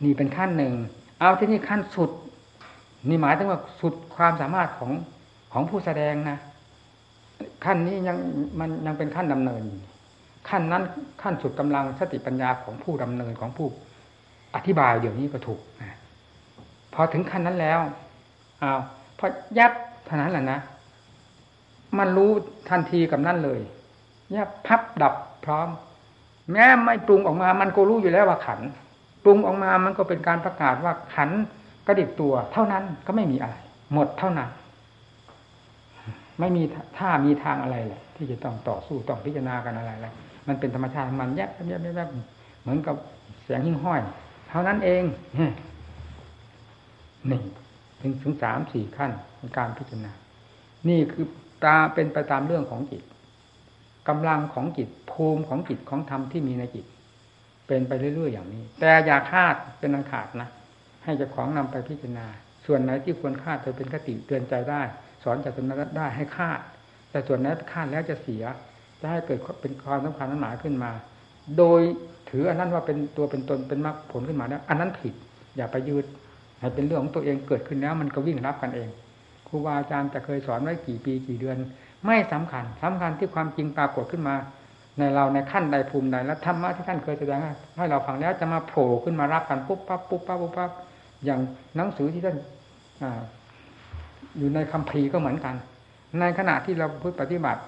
นี่เป็นขั้นหนึ่ง เอาที่นี่ขั้นสุด นี่หมายถึงว่าสุดความสามารถของของผู้แสดงนะขั้นนี้ยังมันยังเป็นขั้นดำเนิน ขั้นนั้นขั้นสุดกำลังสติปัญญาของผู้ดำเนินของผู้อธิบายเดี๋ยวนี้ก็ถูกนะพอถึงขั้นนั้นแล้วอ้าวพอยับเท่านั้นแหละนะมันรู้ทันทีกับนั่นเลย ยบพับดับพร้อม แม้ไม่ปรุงออกมา มันก็รู้อยู่แล้วว่าขัน ปรุงออกมามันก็เป็นการประกาศว่าขันกระดิกตัว เท่านั้นก็ไม่มีอะไร หมดเท่านั้น ไม่มีท่ามีทางอะไรแหละที่จะต้องต่อสู้ต้องพิจารณากันอะไรเลยมันเป็นธรรมชาติมันแยบแยบแยบเหมือนกับเสียงหิ้งห้อย เท่านั้นเองนี่ถึงถึงสามสี่ขั้นในการพิจารณา นี่คือตาเป็นไปตามเรื่องของจิต กำลังของจิตภูมิของจิตของธรรมที่มีในจิต เป็นไปเรื่อยๆอย่างนี้ แต่อย่าคาดเป็นอันขาดนะ ให้เจ้าของนำไปพิจารณา ส่วนไหนที่ควรคาดเธอเป็นคติเตือนใจได้ สอนจากตรงนั้นได้ให้คาด แต่ส่วนไหนคาดแล้วจะเสีย จะให้เกิดเป็นความสำคัญนั้นหมายขึ้นมา โดยถืออันนั้นว่าเป็นตัวเป็นตนเป็นมรรคผลขึ้นมาแล้วอันนั้นผิด อย่าไปยืดให้เป็นเรื่องของตัวเองเกิดขึ้นแล้ว มันก็วิ่งรับกันเองครูบาอาจารย์จะเคยสอนไว้กี่ปีกี่เดือน ไม่สำคัญสำคัญที่ความจริงปรากฏขึ้นมา ในเราในขั้นใดภูมิใดและธรรมะที่ท่านเคยแสดงให้เราฟังแล้วจะมาโผล่ขึ้นมารับกันปุ๊บปั๊บปุ๊บปั๊บปุ๊บปั๊บอย่างหนังสือที่ท่านอยู่ในคัมภีร์ก็เหมือนกัน ในขณะที่เราพูดปฏิบัติ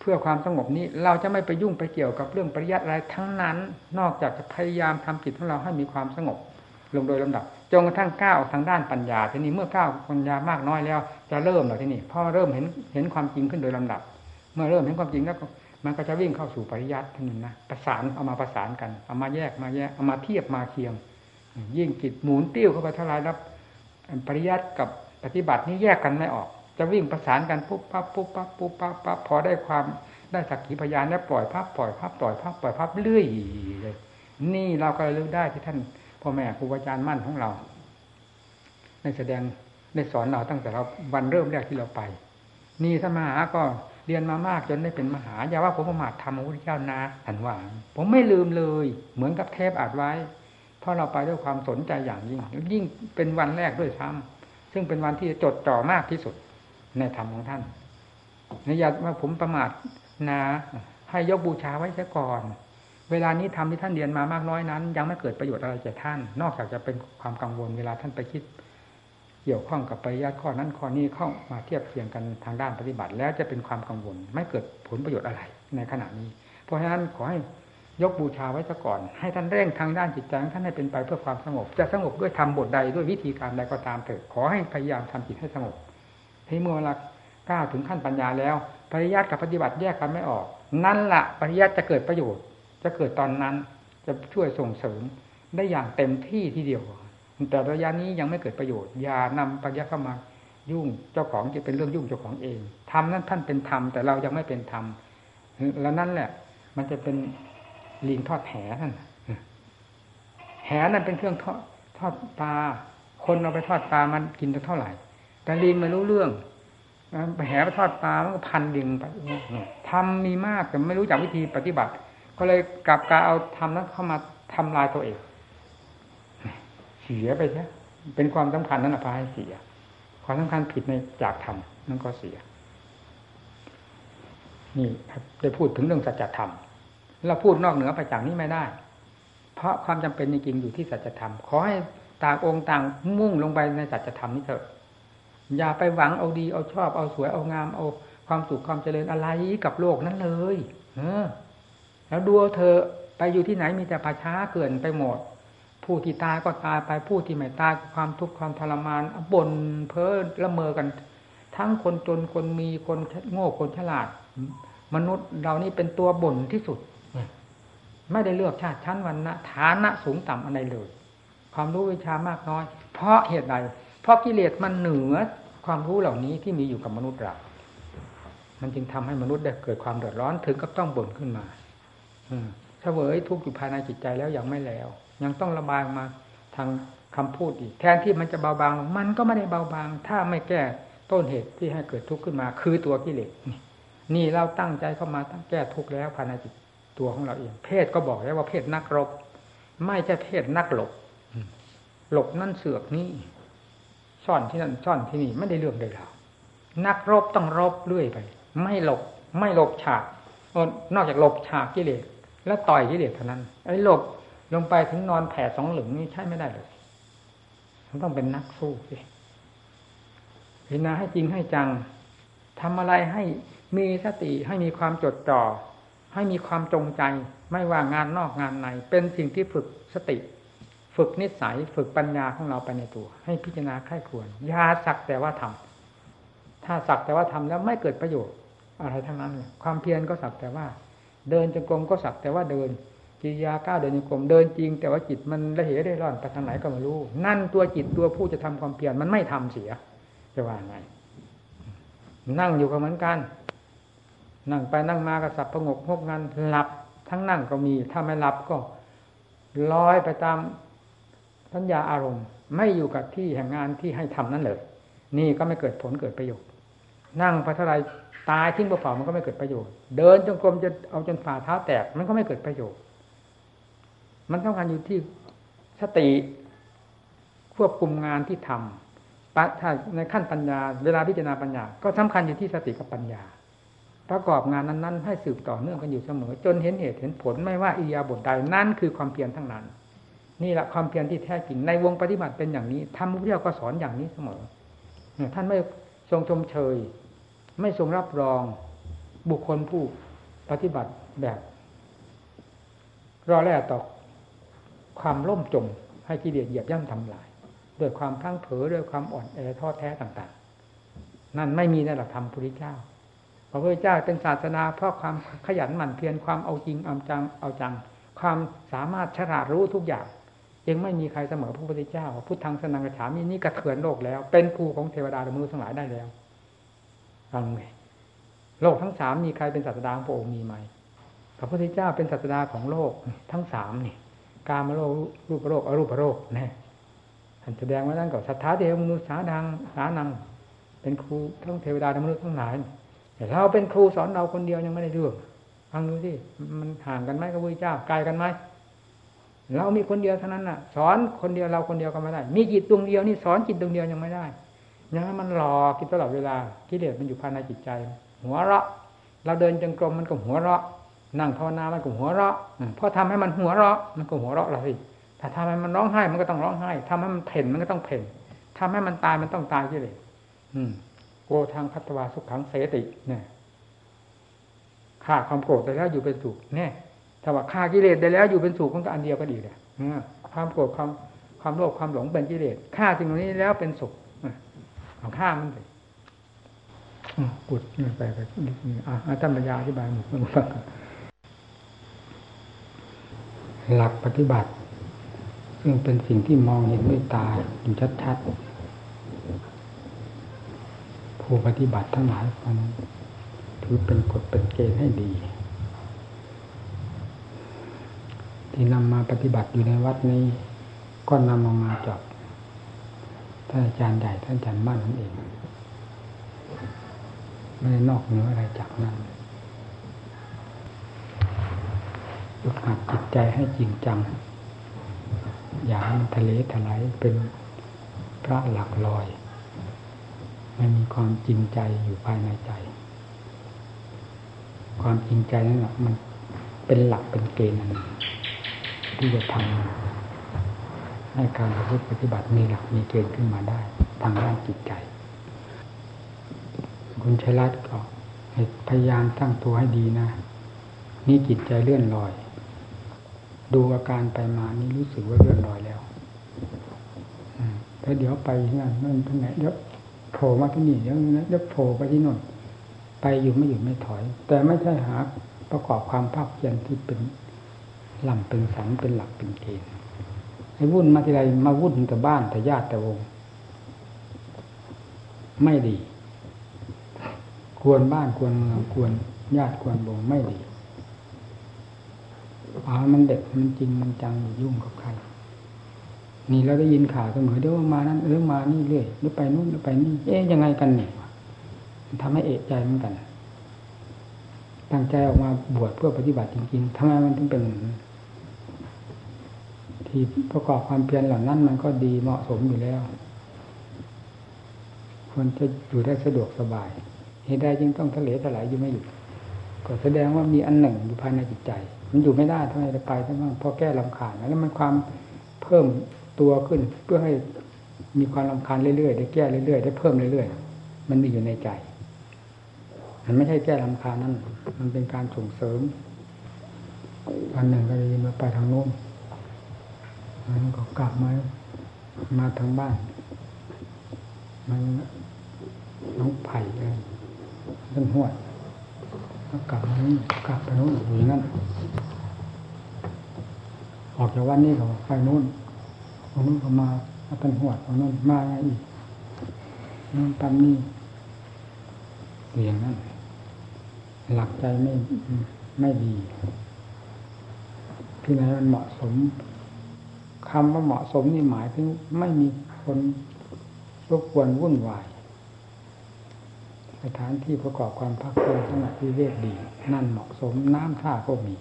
เพื่อความสงบนี้เราจะไม่ไปยุ่งไปเกี่ยวกับเรื่องปริยัติอะไรทั้งนั้น นอกจากจะพยายามทำจิตของเราให้มีความสงบลงโดยลำดับ จนกระทั่งก้าวทางด้านปัญญาทีนี้เมื่อก้าวปัญญามากน้อยแล้ว จะเริ่มแล้วทีนี้พอเริ่มเห็นเห็นความจริงขึ้นโดยลำดับ เมื่อเริ่มเห็นความจริงแล้วมันก็จะวิ่งเข้าสู่ปริยัติท่านี้นะประสานเอามาประสานกันเอามาแยกมาแยกเอามาเทียบมาเคียง ยิ่งจิตหมุนติ้วเข้าไปเท่าไรแล้วปริยัติกับปฏิบัตินี่แยกกันไม่ออก จะวิ่งประสานกันปุ๊บปั๊บปุ๊บปั๊บปุ๊บปั๊บปั๊บพอได้ความได้สักขีพยานแล้วปล่อยภาพปล่อยภาพปล่อยภาพปล่อยภาพเรื่อยเลยนี่เราก็รู้ได้ที่ท่าน พ่อแม่ครูอาจารย์มั่นของเราได้แสดงได้สอนเราตั้งแต่เราวันเริ่มแรกที่เราไป นี่ถ้ามหาก็เรียนมามากจนได้เป็นมหาอย่าว่าผมประมาททำพระพุทธเจ้านะอันว่าผมไม่ลืมเลย เหมือนกับเทพอาจไว้ เพราะเราไปด้วยความสนใจอย่างยิ่ง ยิ่งเป็นวันแรกด้วยซ้ำซึ่งเป็นวันที่จดจ่อมากที่สุดในธรรมของท่านนอย่าว่าผมประมาทนะ ให้ยกบูชาไว้ซะก่อน เวลานี้ทำที่ท่านเรียนมามากน้อยนั้น ยังไม่เกิดประโยชน์อะไรแก่ท่าน นอกจากจะเป็นความกังวลเวลาท่านไปคิด เกี่ยวข้องกับปริยัติข้อนั้นข้อนี้เข้ามาเทียบเทียงกันทางด้านปฏิบัติ แล้วจะเป็นความกังวลไม่เกิดผลประโยชน์อะไรในขณะนี้ เพราะฉะนั้นขอให้ยกบูชาไว้ซะก่อน ให้ท่านเร่งทางด้านจิตใจท่านให้เป็นไปเพื่อความสงบ จะสงบด้วยทำบทใดด้วยวิธีการใดก็ตามเถิดขอให้พยายามทำจิตให้สงบที่เมื่อเวลาก้าวถึงขั้นปัญญาแล้วปริยัติกับปฏิบัติแยกกันไม่ออก นั่นละปริยัติจะเกิดประโยชน์ จะเกิดตอนนั้นจะช่วยส่งเสริมได้อย่างเต็มที่ทีเดียว แต่ระยะนี้ยังไม่เกิดประโยชน์ อย่านำปริยัติเข้ามายุ่งเจ้าของจะเป็นเรื่องยุ่งเจ้าของเองทำนั้นท่านเป็นธรรมแต่เรายังไม่เป็นธรรมแล้วนั่นแหละ มันจะเป็นลิงทอดแหนั่นแหนั่นเป็นเครื่องทอดทอดปลาคนเอาไปทอดปลามันกินเท่าไหร่ แต่ลิงไม่รู้เรื่องแหไปทอดปลามันก็พันลิงไปทำมีมากแต่ไม่รู้จักวิธีปฏิบัติ ก็เลยกลับกาเอาทำนั้นเข้ามาทำลายตัวเอง เสียไปใช่เป็นความสำคัญนั้นพาให้เสีย ความสำคัญผิดในจากธรรมนั่นก็เสีย นี่ได้พูดถึงเรื่องสัจธรรมเราพูดนอกเหนือไปจากนี้ไม่ได้ เพราะความจำเป็นจริงอยู่ที่สัจธรรม ขอให้ต่างองค์ต่างมุ่งลงไปในสัจธรรมนี้เถอะ อย่าไปหวังเอาดีเอาชอบเอาสวยเอางามเอาความสุขความเจริญอะไรกับโลกนั้นเลย เออ แล้วดูเธอไปอยู่ที่ไหนมีแต่ป่าช้าเกินไปหมด ผู้ที่ตายก็ตายไปผู้ที่ไม่ตายความทุกข์ความทรมานบ่นเพ้อละเมอกัน ทั้งคนจนคนมีคนโง่คนฉลาด มนุษย์เรานี่เป็นตัวบ่นที่สุด ไม่ได้เลือกชาติชั้นวันนะฐานะสูงต่ำอะไรเลย ความรู้วิชามากน้อย เพราะเหตุใด เพราะกิเลสมันเหนือความรู้เหล่านี้ที่มีอยู่กับมนุษย์เรา มันจึงทำให้มนุษย์ได้เกิดความเดือดร้อนถึงกับต้องบ่นขึ้นมา เสวยทุกข์อยู่ภายในจิตใจแล้วยังไม่แล้ว ยังต้องระบายมาทางคำพูดอีก แทนที่มันจะเบาบาง มันก็ไม่ได้เบาบาง ถ้าไม่แก้ต้นเหตุที่ให้เกิดทุกข์ขึ้นมา คือตัวกิเลสนี่นี่เราตั้งใจเข้ามาตั้งแก้ทุกข์แล้วภายในจิตตัวของเราเอง เพศก็บอกแล้วว่าเพศนักรบ ไม่ใช่เพศนักหลบ หลบนั่นเสือกนี่ซ่อนที่นั่นซ่อนที่นี่ไม่ได้เรื่องใดแล้วนักรบต้องรบเรื่อยไป ไม่หลบ ไม่หลบฉากนอกจากหลบฉากกิเลส แล้วต่อยกิเลสเท่านั้น ไอ้หลบลงไปถึงนอนแผ่สองหลึงนี่ใช่ไม่ได้เลยมันต้องเป็นนักสู้สิพิจารณาให้จริงให้จังทำอะไรให้มีสติให้มีความจดจ่อ ให้มีความจงใจ ไม่ว่างานนอกงานใน เป็นสิ่งที่ฝึกสติ ฝึกนิสัย ฝึกปัญญาของเราไปในตัว ให้พิจารณาไข้ควรยาสักแต่ว่าทำถ้าสักแต่ว่าทำแล้วไม่เกิดประโยชน์อะไรทั้งนั้นเลยความเพียรก็สักแต่ว่า เดินจงกรมก็สักแต่ว่าเดินกิริยาก้าวเดินจงกรมเดินจริง แต่ว่าจิตมันละเหยได้ร่อนไปทางไหนก็ไม่รู้ นั่นตัวจิตตัวผู้จะทำความเพียรมันไม่ทำเสียจะว่าไงนั่งอยู่ก็เหมือนกันนั่งไปนั่งมากับสับประงกพกงานหลับทั้งนั่งก็มี ถ้าไม่หลับก็ลอยไปตามสัญญาอารมณ์ ไม่อยู่กับที่แห่งงานที่ให้ทำนั่นเลย นี่ก็ไม่เกิดผลเกิดประโยชน์ นั่งไปเท่าไรตายทิ้งเปล่าๆมันก็ไม่เกิดประโยชน์ เดินจงกรมจะเอาจนฝ่าเท้าแตก มันก็ไม่เกิดประโยชน์ มันต้องการอยู่ที่สติควบคุมงานที่ทำถ้าในขั้นปัญญา เวลาพิจารณาปัญญา ก็สำคัญอยู่ที่สติกับปัญญา ประกอบงานนั้น ๆ ให้สืบต่อเนื่องกันอยู่เสมอ จนเห็นเหตุเห็นผลไม่ว่าอียาบทใดนั่นคือความเพียรทั้งนั้น นี่แหละความเพียรที่แท้จริงในวงปฏิบัติเป็นอย่างนี้ทำมุขเจ้าก็สอนอย่างนี้เสมอท่านไม่ทรงชมเชย ไม่ทรงรับรองบุคคลผู้ปฏิบัติแบบรอแร่ต่อความล่มจมให้กิเลสเหยียบย่ำทำลายด้วยความพลั้งเผลอด้วยความอ่อนแอท้อแท้ต่าง ๆ นั่นไม่มีในหลักธรรมพุทธเจ้าพระพุทธเจ้าเป็นศาสนาเพราะความขยันหมั่นเพียรความเอาจริงเอาจังเอาจัง ความสามารถฉลาดรู้ทุกอย่างยังไม่มีใครเสมอพระพุทธเจ้าพุทธังสนังกระฉามีนี่กระเทือนโลกแล้ว เป็นครูของเทวดาและมนุษย์ทั้งหลายได้แล้ว ฟังไงโลกทั้งสามมีใครเป็นศาสดาของพระองค์มีไหมพระพุทธเจ้าเป็นศาสดาของโลกทั้งสามนี่การมโลกรูปโลกอรูปโลกนะท่านแสดงไว้นั่นก็สัทธาเทวมนุษย์สาดังสานัง เป็นครูทั้งเทวดาและมนุษย์ทั้งหลายแต่เราเป็นครูสอนเราคนเดียวยังไม่ได้เรื่องฟังดูสิมันห่างกันไหมกับพระเจ้าไกลกันไหมเรามีคนเดียวเท่านั้นน่ะ สอนคนเดียวเราคนเดียวก็ไม่ได้ มีจิตดวงเดียวนี่สอนจิตดวงเดียวยังไม่ได้ ยังมันหลอกกินตลอดเวลากิเลสมันอยู่ภายในจิตใจ หัวเราะ เราเดินจงกรมมันก็หัวเราะ นั่งภาวนามันก็หัวเราะพอทำให้มันหัวเราะ มันก็หัวเราะเราสิถ้าทำให้มันร้องไห้มันก็ต้องร้องไห้ทำให้มันเพ่นมันก็ต้องเพ่นทำให้มันตายมันต้องตายกิเลสอืมโกทางพัฒวาสุขขังเสติเนี่ยฆ่าความโกรธได้แล้วอยู่เป็นสุขเนี่ยถ้าว่าฆ่ากิเลสได้แล้วอยู่เป็นสุขมันก็อันเดียวกันอีเลยความโกรธความความโลภความหลงเป็นกิเลสฆ่าสิ่งเหล่านี้แล้วเป็นสุข เอาฆ่ามันไปกุดไปไปอ่าท่านปัญญาอธิบายหมดฟังหลักปฏิบัติ ซึ่งเป็นสิ่งที่มองเห็นด้วยตาอยู่ชัดๆผู้ปฏิบัติทั้งหลายคนถือเป็นกฎเป็นเกณฑ์ให้ดี ที่นำมาปฏิบัติอยู่ในวัดนี้ ก็นำมามาจาก ท่านอาจารย์ใหญ่ท่านอาจารย์มั่นนั่นเองไม่ได้นอกเหนืออะไรจากนั้นฝึกหัดจิตใจให้จริงจัง อย่าให้ทะเลถลายเป็นพระหลักลอยไม่มีความจริงใจอยู่ภายในใจ ความจริงใจนั่นแหละมันเป็นหลักเป็นเกณฑ์ที่จะทำ ให้การประพฤติปฏิบัติมีหลักมีเกณฑ์ขึ้นมาได้ ทางด้านจิตใจ คุณชัยรัตน์ก็พยายามตั้งตัวให้ดีนะ นี่จิตใจเลื่อนลอย ดูอาการไปมานี่รู้สึกว่าเลื่อนลอยแล้วแล้วเดี๋ยวไปที่นั่นนั่นที่ไหนเดี๋ยวโผล่มาที่นี่เดี๋ยวนั้นเดี๋ยวโผล่ไปที่นั่นไปอยู่ไม่หยุดไม่ถอย แต่ไม่ใช่หาประกอบความภาคเพียรที่เป็นลำเป็นสันเป็นหลักเป็นเกณฑ์ ไอ้วุ่นมาที่ไรมาวุ่นแต่บ้านแต่ญาติแต่วง ไม่ดี ควรบ้านควรเมืองควรญาติควรวงไม่ดีอ๋อมันเด็ดมันจริงมันจังยุ่งกับใครนี่เราได้ยินข่าวเสมอเดี๋ยวมานั้นเรื่องมานี่เรื่อยหรือไปนู่นหรือไปนี่ เอ๊ยยังไงกันเนี่ยมันทำให้เอะใจเหมือนกัน ตั้งใจออกมาบวชเพื่อปฏิบัติจริงๆทำไมมันถึงเป็นีประกอบความเพียรเหล่านั้น มันก็ดีเหมาะสมอยู่แล้วควรจะอยู่ได้สะดวกสบายเหตุใดจึงต้องทะเลถลายอยู่ไม่หยุดก็แสดงว่ามีอันหนึ่งอยู่ภายในจิตใจ มันอยู่ไม่ได้ทำไมจะไปทั้งนั้นพอแก้ลำคาญแล้วมันความเพิ่มตัวขึ้น เพื่อให้มีความลำคาญเรื่อยๆได้แก้เรื่อยๆได้เพิ่มเรื่อยๆมันมีอยู่ในใจ มันไม่ใช่แก้ลำคาญนั่นมันเป็นการส่งเสริมวันหนึ่งก็เลยมาไปทางโน้น มันก็กลับมามาทางบ้าน มันน้องไผ่เลยต้นห้วยก็กลับมานี่กลับไปโน้นอยู่างนั้นออกจากวันนี้ก็ไปโน้นตรงนู้นก็มาต้นห้วยตรงนู้นมาอีกนู่นตามนี่อย่างนั้น หลักใจไม่ไม่ดีที่ไหนมันเหมาะสม คำว่าเหมาะสมนี่หมายถึงไม่มีคนรบกวนวุ่นวายสถานที่ประกอบความพักผ่อนสงัดวิเวกดี นั่นเหมาะสมน้ำท่าก็มี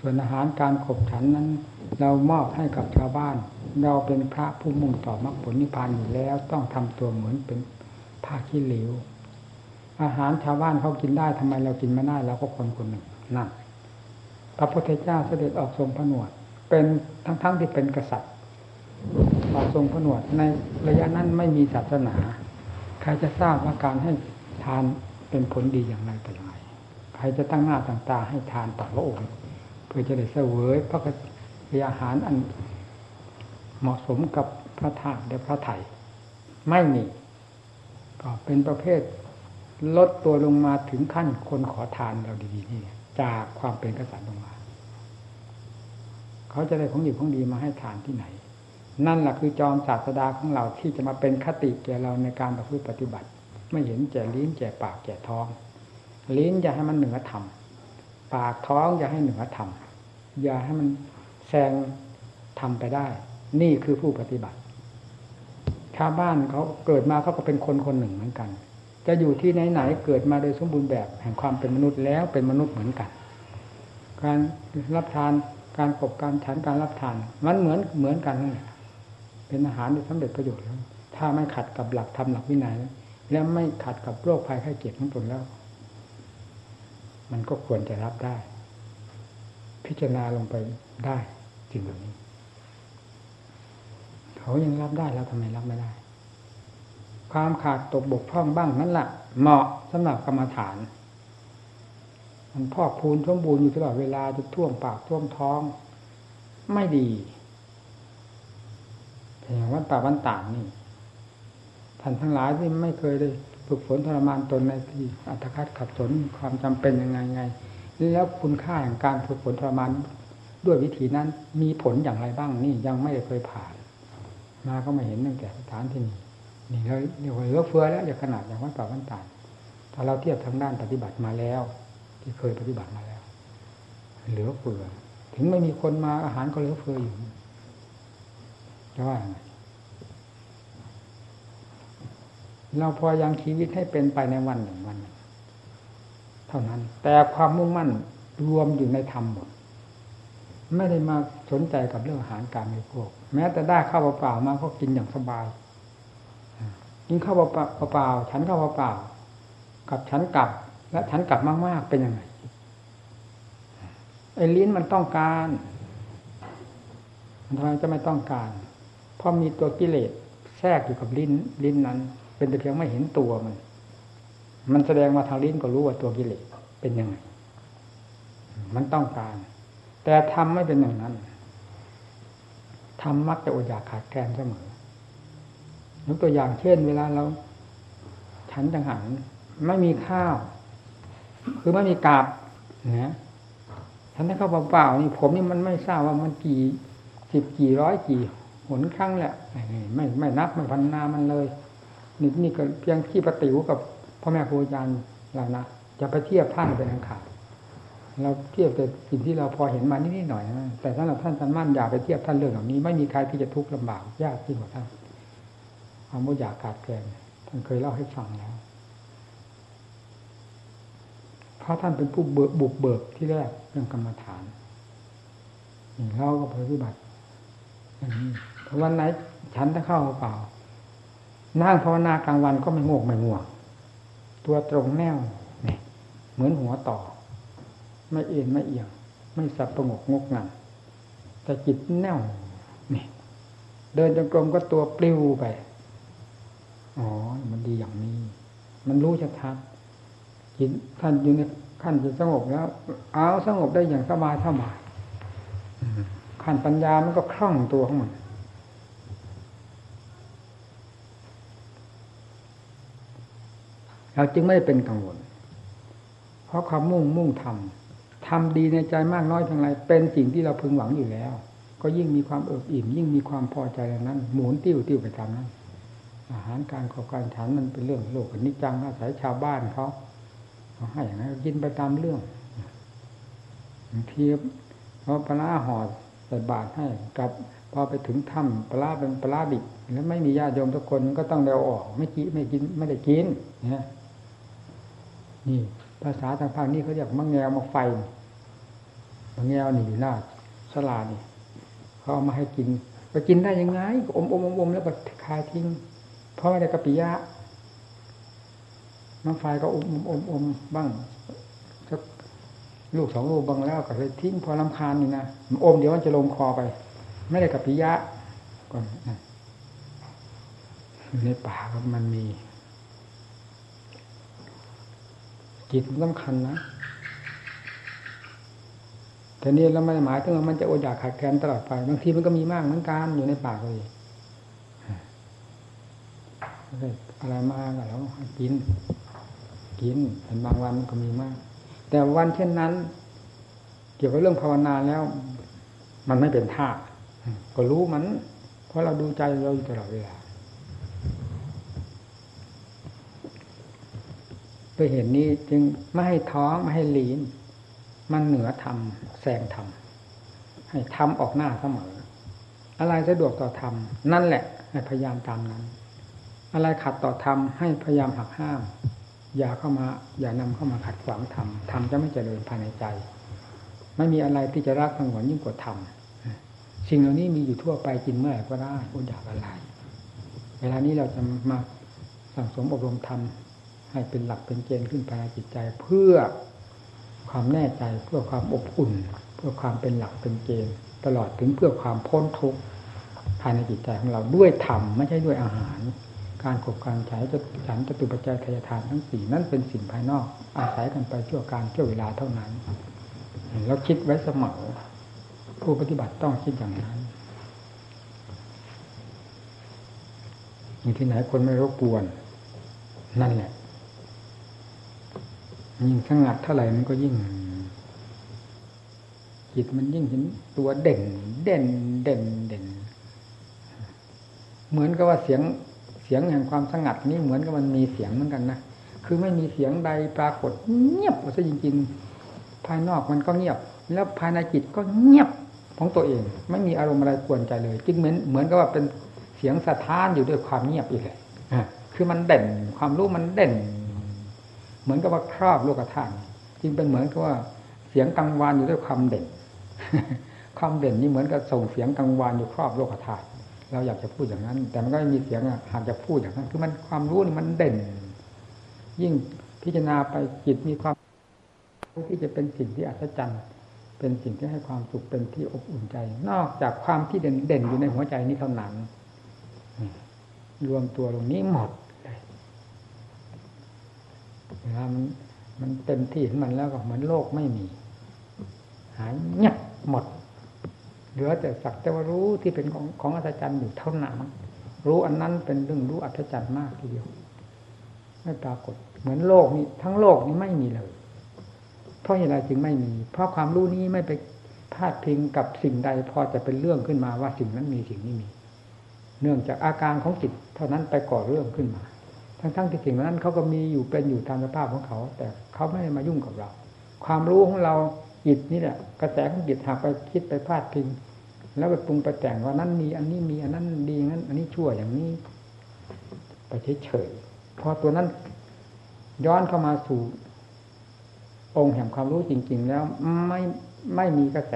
ส่วนอาหารการขบฉันนั้น เรามอบให้กับชาวบ้าน เราเป็นพระผู้มุ่งต่อมรรคผลนิพพานอยู่แล้ว ต้องทำตัวเหมือนเป็นผ้าขี้เหลวอาหารชาวบ้านเขากินได้ทำไมเรากินไม่ได้เราก็คนคนหนึ่งนั่นพระพุทธเจ้าเสด็จออกทรงผนวด เป็นทั้งๆทที่เป็นกษัตริย์ออทรงผนวดในระยะนั้นไม่มีศาสนา ใครจะทราบว่าการให้ทานเป็นผลดีอย่างไรต่ออย่างไรใครจะตั้งหน้าตั้งตาให้ทานต่อพระองค์เพื่อจะได้เสวยพระกษีอาหารอันเหมาะสมกับพระธาตุและพระไถ่ไม่มีก็เป็นประเภทลดตัวลงมาถึงขั้นคนขอทานเราดีๆนี่จากความเป็นกษัตริย์ลงมา เขาจะได้ของดีของดีมาให้ทานที่ไหน นั่นแหละคือจอมศาสดาของเราที่จะมาเป็นคติแก่เราในการประพฤติปฏิบัติ ไม่เห็นแก่ลิ้นแก่ปากแก่ท้อง ลิ้นอย่าให้มันเหนือธรรมปากท้องอย่าให้เหนือธรรมอย่าให้มันแซงทำไปได้ นี่คือผู้ปฏิบัติ ชาวบ้านเขาเกิดมาเขาก็เป็นคนคนหนึ่งเหมือนกัน จะอยู่ที่ไหนๆเกิดมาโดยสมบูรณ์แบบแห่งความเป็นมนุษย์แล้วเป็นมนุษย์เหมือนกัน การรับทาน การกบการฉันการรับทาน มันเหมือนเหมือนกันนั่นแหละเป็นอาหารที่สำเร็จประโยชน์แล้ว ถ้าไม่ขัดกับหลักธรรมหลักวินัยแล้วไม่ขัดกับโรคภัยไข้เจ็บของตนแล้ว มันก็ควรจะรับได้ พิจารณาลงไปได้สิ่งเหล่านี้ เขายังรับได้แล้วทำไมรับไม่ได้ ความขาดตกบกพร่องบ้างนั่นแหละเหมาะสำหรับกรรมฐาน มันพอกพูนท่วมบูนอยู่ตลอดเวลาจะท่วมปากท่วมท้อง ไม่ดีแต่อย่างวัดป่าวันต่างนี่ท่านทั้งหลายที่ไม่เคยได้ฝึกฝนทรมานตนในที่อัตคัดขัดสนความจำเป็นยังไงไงแล้วคุณค่าแห่งการฝึกฝนทรมานด้วยวิธีนั้นมีผลอย่างไรบ้างนี่ยังไม่เคยผ่าน มาก็ไม่เห็นตั้งแต่สถานที่นี้นี่เราเรียกว่าเลือเฟือแล้วอย่างขนาดอย่างวัดป่าวันต่างถ้าเราเทียบทางด้านปฏิบัติมาแล้ว ที่เคยปฏิบัติมาแล้ว เหลือเฟือ ถึงไม่มีคนมาอาหารก็เหลือเฟืออยู่จะว่าไงเราพอยังชีวิตให้เป็นไปในวันหนึ่งวัน เท่านั้น แต่ความมุ่งมั่นรวมอยู่ในธรรมหมด ไม่ได้มาสนใจกับเรื่องอาหารการบริโภคแม้แต่ได้ข้าวเปล่ามาก็กินอย่างสบายกินข้าวเปล่าฉันข้าวเปล่ากับฉันกลับ และฉันกลับมากๆเป็นยังไงไอ้ลิ้นมันต้องการ มันทำไมจะไม่ต้องการ เพราะมีตัวกิเลสแทรกอยู่กับลิ้น ลิ้นนั้น เป็นแต่เพียงไม่เห็นตัวมัน มันแสดงมาทางลิ้นก็รู้ว่าตัวกิเลสเป็นยังไง มันต้องการ แต่ทำไม่เป็นอย่างนั้นทำมักจะอดอยากขาดแคลนเสมอยกตัวอย่างเช่น เวลาเรา ฉันจังหันไม่มีข้าว คือไม่มีกาบนะฉันถ้าข้าเปล่าๆนี่ผมนี่มันไม่ทราบว่ามันกี่สิบกี่ร้อยกี่หนครั้งแหละไม่ไม่นับไม่พันนามันเลยนี่นี่ก็เพียงที่ประติวกับพ่อแม่ครูอาจารย์เรานะจะไปเทียบท่านเป็นอันขาดเราเทียบแต่สิ่งที่เราพอเห็นมานิดๆหน่อยนะแต่สำหรับท่านท่านมั่นอย่าไปเทียบท่านเรื่องเหล่านี้ ไม่มีใครที่จะทุกข์ลำบากยากยิ่งกว่าท่านความมุ่อยากขาดแคลนท่านเคยเล่าให้ฟังแล้ว ราะท่านเป็นผู้เบิกบุกเบิกที่แรกเรื่องกรรมฐานเราก็ปฏิบัติอย่างนี้วันไหนฉันถ้าเข้าเปล่า นั่งภาวนากลางวันก็ไม่งกไม่ง่วง ตัวตรงแนวเนี่ยเหมือนหัวต่อ ไม่เอ็นไม่เอียง ไม่สับประงกงกงันแต่จิตแน่วนี่เดินจงกรมก็ตัวปลิวไป อ๋อ มันดีอย่างนี้ มันรู้ชัดๆ จิตท่านอยู่ในขั้นจิตสงบแล้ว เอาสงบได้อย่างสบายสบายคขั้นปัญญามันก็คล่องตัวของมันเราจึงไม่ได้เป็นกังวล เพราะความมุ่งมุ่งทำทำดีในใจมากน้อยเพียงไรเป็นสิ่งที่เราพึงหวังอยู่แล้ว ก็ยิ่งมีความเอิบอิ่ม ยิ่งมีความพอใจอย่างนั้น หมุนติ้วติ้วไปตามนั้นอาหารการขอการฉันมันเป็นเรื่องโลกอนิจจังอาศัยชาวบ้านเขา เขาให้อย่างนั้นกินไปตามเรื่องบางทีเพราปลาห่อใส่บาตรให้กับพอไปถึงถ้ำปลาเป็นปลาดิบแล้วไม่มีญาติโยมทุกคนก็ต้องเดาออก ไม่กินไม่กินไม่ได้กินนี่ยนี่ ภาษาทางภาคนี้เขาเรียกมะแงวมะไฟมะแงวนี่อยู่หน้าสลานี่เขาเอามาให้กินไปกินได้ยังไงอมอมอมอมแล้วก็คายทิ้งเพราะไม่ได้กระปิยะ มะไฟก็อมอมอมอมบ้างสักลูกสองลูกบางแล้วก็เลยทิ้งพอลำคาญนี่นะอมเดี๋ยวมันจะลงคอไป ไม่ได้กะปิยะก็อยู่ในป่าก็มันมี จิตมันสำคัญนะแต่นี่เราไม่หมายถึงว่ามันจะอดอยากขาดแคลนตลอดไปบางทีมันก็มีมากเหมือนกันอยู่ในป่าก็มีอะไรมากแล้วกิน กินเห็นบางวันมันก็มีมาก แต่วันเช่นนั้น เกี่ยวกับเรื่องภาวนาแล้ว มันไม่เป็นท่าก็รู้มัน เพราะเราดูใจเราอยู่ตลอดเวลาด้วยเหตุนนี้จึงไม่ให้ท้องไม่ให้ลีน มันเหนือธรรมแซงธรรมให้ทำออกหน้าเสมอ อะไรสะดวกต่อธรรมนั่นแหละ ให้พยายามตามนั้น อะไรขัดต่อธรรมให้พยายามหักห้าม อย่าเข้ามา อย่านำเข้ามาขัดขวางธรรมธรรมจะไม่เจริญภายในใจ ไม่มีอะไรที่จะรักสงวนยิ่งกว่าธรรมสิ่งเหล่านี้มีอยู่ทั่วไปกินเมื่อไหร่ก็ได้อดอยากอะไรเวลานี้เราจะมาสั่งสมอบรมธรรมให้เป็นหลักเป็นเกณฑ์ขึ้นภายในจิตใจ เพื่อความแน่ใจเพื่อความอบอุ่น เพื่อความเป็นหลักเป็นเกณฑ์ตลอดถึงเพื่อความพ้นทุกข์ภายในจิตใจของเราด้วยธรรมไม่ใช่ด้วยอาหาร การขบการใช้จะฉันจะตุปัจจัยทายทานทั้งสี่นั่นเป็นสิ่งภายนอก อาศัยกันไปชั่วการชั่วเวลาเท่านั้นเราคิดไว้เสมอผู้ปฏิบัติต้องคิดอย่างนั้นอยู่ที่ไหนคนไม่รบกวน นั่นแหละยิ่งสงัดเท่าไหร่มันก็ยิ่งจิตมันยิ่งเห็นตัวเด่น เด่น เด่นเด่น เหมือนกับว่าเสียง เสียงแห่งความสงัดนี่เหมือนกับมันมีเสียงเหมือนกันนะคือไม่มีเสียงใดปรากฏเงียบซะจริงๆ ภายนอกมันก็เงียบ แล้วภายในจิตก็เงียบของตัวเอง ไม่มีอารมณ์อะไรกวนใจเลย จึงเหมือนเหมือนกับว่าเป็นเสียงสะท้านอยู่ด้วยความเงียบอีกเลยคือมันเด่นความรู้มันเด่น เหมือนกับว่าครอบโลกธาตุจึงเป็นเหมือนกับว่าเสียงกังวานอยู่ด้วยความเด่น ความเด่นนี่เหมือนกับส่งเสียงกังวานอยู่ครอบโลกธาตุ เราอยากจะพูดอย่างนั้น แต่มันก็ไม่มีเสียงอะหากจะพูดอย่างนั้น คือมันความรู้นี่มันเด่น ยิ่งพิจารณาไปจิตมีความที่จะเป็นสิ่งที่อัศจรรย์เป็นสิ่งที่ให้ความสุขเป็นที่อบอุ่นใจ นอกจากความที่เด่นเด่นอยู่ในหัวใจนี้เท่านั้นรวมตัวตรงนี้หมดเวลามันมันเต็มที่ของมันแล้วก็เหมือนโลกไม่มี หายเงียบหมด เหลือแต่สักแต่ว่ารู้ที่เป็นของของอัศจรรย์อยู่เท่านั้นรู้อันนั้นเป็นเรื่องรู้อัศจรรย์มากทีเดียวไม่ปรากฏ เหมือนโลกนี้ทั้งโลกนี้ไม่มีเลย เพราะเหตุไรจึงไม่มี เพราะความรู้นี้ไม่ไปพาดพิงกับสิ่งใดพอจะเป็นเรื่องขึ้นมาว่าสิ่งนั้นมีสิ่งนี้มี เนื่องจากอาการของจิตเท่านั้นไปก่อเรื่องขึ้นมา ทั้งๆที่สิ่งนั้นเขาก็มีอยู่เป็นอยู่ตามสภาพของเขา แต่เขาไม่ได้มายุ่งกับเรา ความรู้ของเรา จิตนี่แหละกระแสของจิตหากไปคิดไปพาดพิง แล้วไปปรุงไปแต่งว่านั้นมีอันนี้มีอันนั้นดีงั้น อันนี้ชั่วอย่างนี้ไปเฉยๆพอตัวนั้นย้อนเข้ามาสู่ องค์แห่งความรู้จริง ๆ แล้วไม่ไม่มีกระแส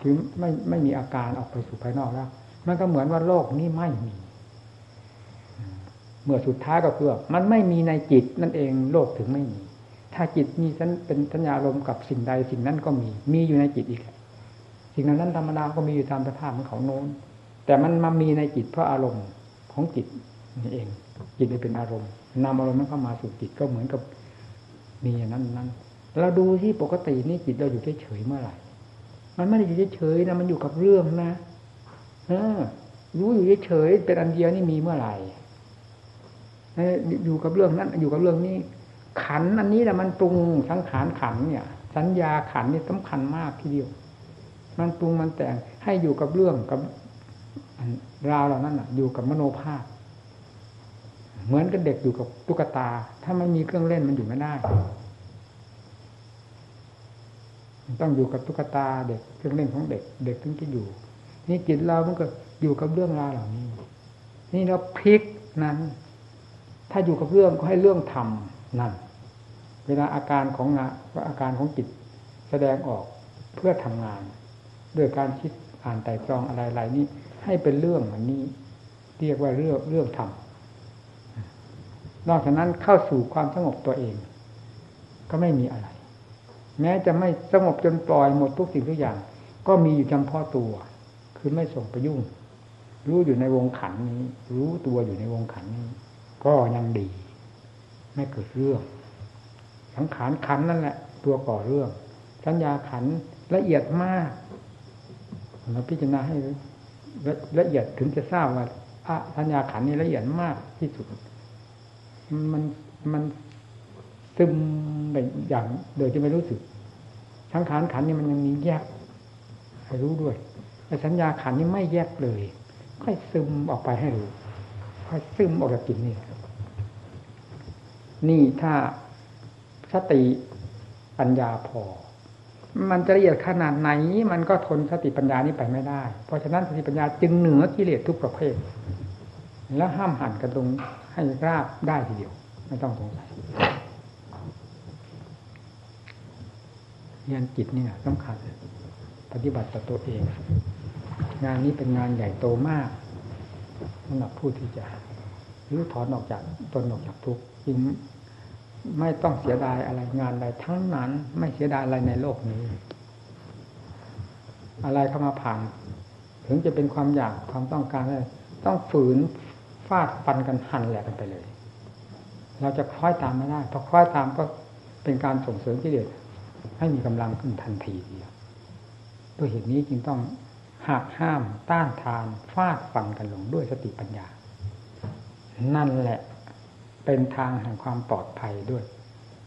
คือไม่ไม่มีอาการออกไปสู่ภายนอกแล้ว มันก็เหมือนว่าโลกนี้ไม่มี เมื่อสุดท้ายก็คือมันไม่มีในจิตนั่นเองโลกถึงไม่มี ถ้าจิตมีสันเป็นสัญญาลมกับสิ่งใดสิ่งนั้นก็มี มีอยู่ในจิตอีก สิ่งนั้นธรรมดาก็มีอยู่ตามสภาพของเขาโน้น แต่มันมามีในจิตเพราะอารมณ์ของจิตนี่เอง จิตเป็นอารมณ์นำอารมณ์นั้นเข้ามาสู่จิตก็เหมือนกับมีอย่างนั้นนั้นเราดูที่ปกตินี่จิตเราอยู่เฉยเมื่อไหร่ มันไม่ได้อยู่เฉยนะมันอยู่กับเรื่องนะเออรู้อยู่เฉยเป็นอันเดียวนี่มีเมื่อไหร่อยู่กับเรื่องนั้นอยู่กับเรื่องนี้ ขันอันนี้แหละมันปรุงสังขารขันเนี่ย สัญญาขันนี่สำคัญมากทีเดียว มันปรุงมันแต่งให้อยู่กับเรื่องกับราวเหล่านั้นอยู่กับมโนภาพ เหมือนกับเด็กอยู่กับตุ๊กตา ถ้าไม่มีเครื่องเล่นมันอยู่ไม่ได้ต้องอยู่กับตุ๊กตาเด็กเครื่องเล่นของเด็ก เด็กถึงจะอยู่ นี่จิตเรามันก็อยู่กับเรื่องราวเหล่านี้ นี่เราพลิกนั้น ถ้าอยู่กับเรื่องก็ให้เรื่องทำ นั่น เวลาอาการของงานอาการของจิตแสดงออกเพื่อทำงาน ด้วยการคิดอ่านไต่ตรองอะไรๆนี้ให้เป็นเรื่องอันนี้ เรียกว่าเรื่องเรื่องทำนอกจากนั้นเข้าสู่ความสงบตัวเอง ก็ไม่มีอะไร แม้จะไม่สงบจนปล่อยหมดทุกสิ่งทุกอย่าง ก็มีอยู่จำเพาะตัว คือไม่ส่งไปยุ่ง รู้อยู่ในวงขันนี้ รู้ตัวอยู่ในวงขันนี้ ก็ยังดี ไม่เกิดเรื่อง สังขารขันนั่นแหละ ตัวก่อเรื่อง สัญญาขันละเอียดมากเราพิจารณาให้ละเอียดถึงจะทราบว่าอะสัญญาขันนี้ละเอียดมากที่สุด มันมันซึมไปอย่างโดยที่ไม่รู้สึกทั้งขานขันนี่มันยังมีแยกให้รู้ด้วยแต่สัญญาขันนี่ไม่แยกเลย ค่อยซึมออกไปให้รู้ค่อยซึมออกจากจิตนี่ นี่ถ้าสติปัญญาพอ มันจะละเอียดขนาดไหน มันก็ทนสติปัญญานี้ไปไม่ได้ เพราะฉะนั้นสติปัญญาจึงเหนือกิเลสทุกประเภท แล้วห้ามหันกันตรงให้ราบได้ทีเดียว ไม่ต้องสงสัยเรียนจิตนี่สำคัญ ปฏิบัติต่อตัวเอง งานนี้เป็นงานใหญ่โตมากสำหรับผู้ที่จะรื้อถอนออกจากตนออกจากทุกข์จริง ไม่ต้องเสียดายอะไรงานใดทั้งนั้น ไม่เสียดายอะไรในโลกนี้ อะไรเข้ามาผ่าน ถึงจะเป็นความอยากความต้องการอะไรต้องฝืนฟาดฟันกันหันแหลกกันไปเลย เราจะคล้อยตามไม่ได้พราะคล้อยตามก็เป็นการส่งเสริมกิเลสให้มีกำลังขึ้นทันทีเดียวด้วยเหตุนี้จึงต้องหักห้ามต้านทานฟาดฟันกันลงด้วยสติปัญญา นั่นแหละ เป็นทางแห่งความปลอดภัยด้วย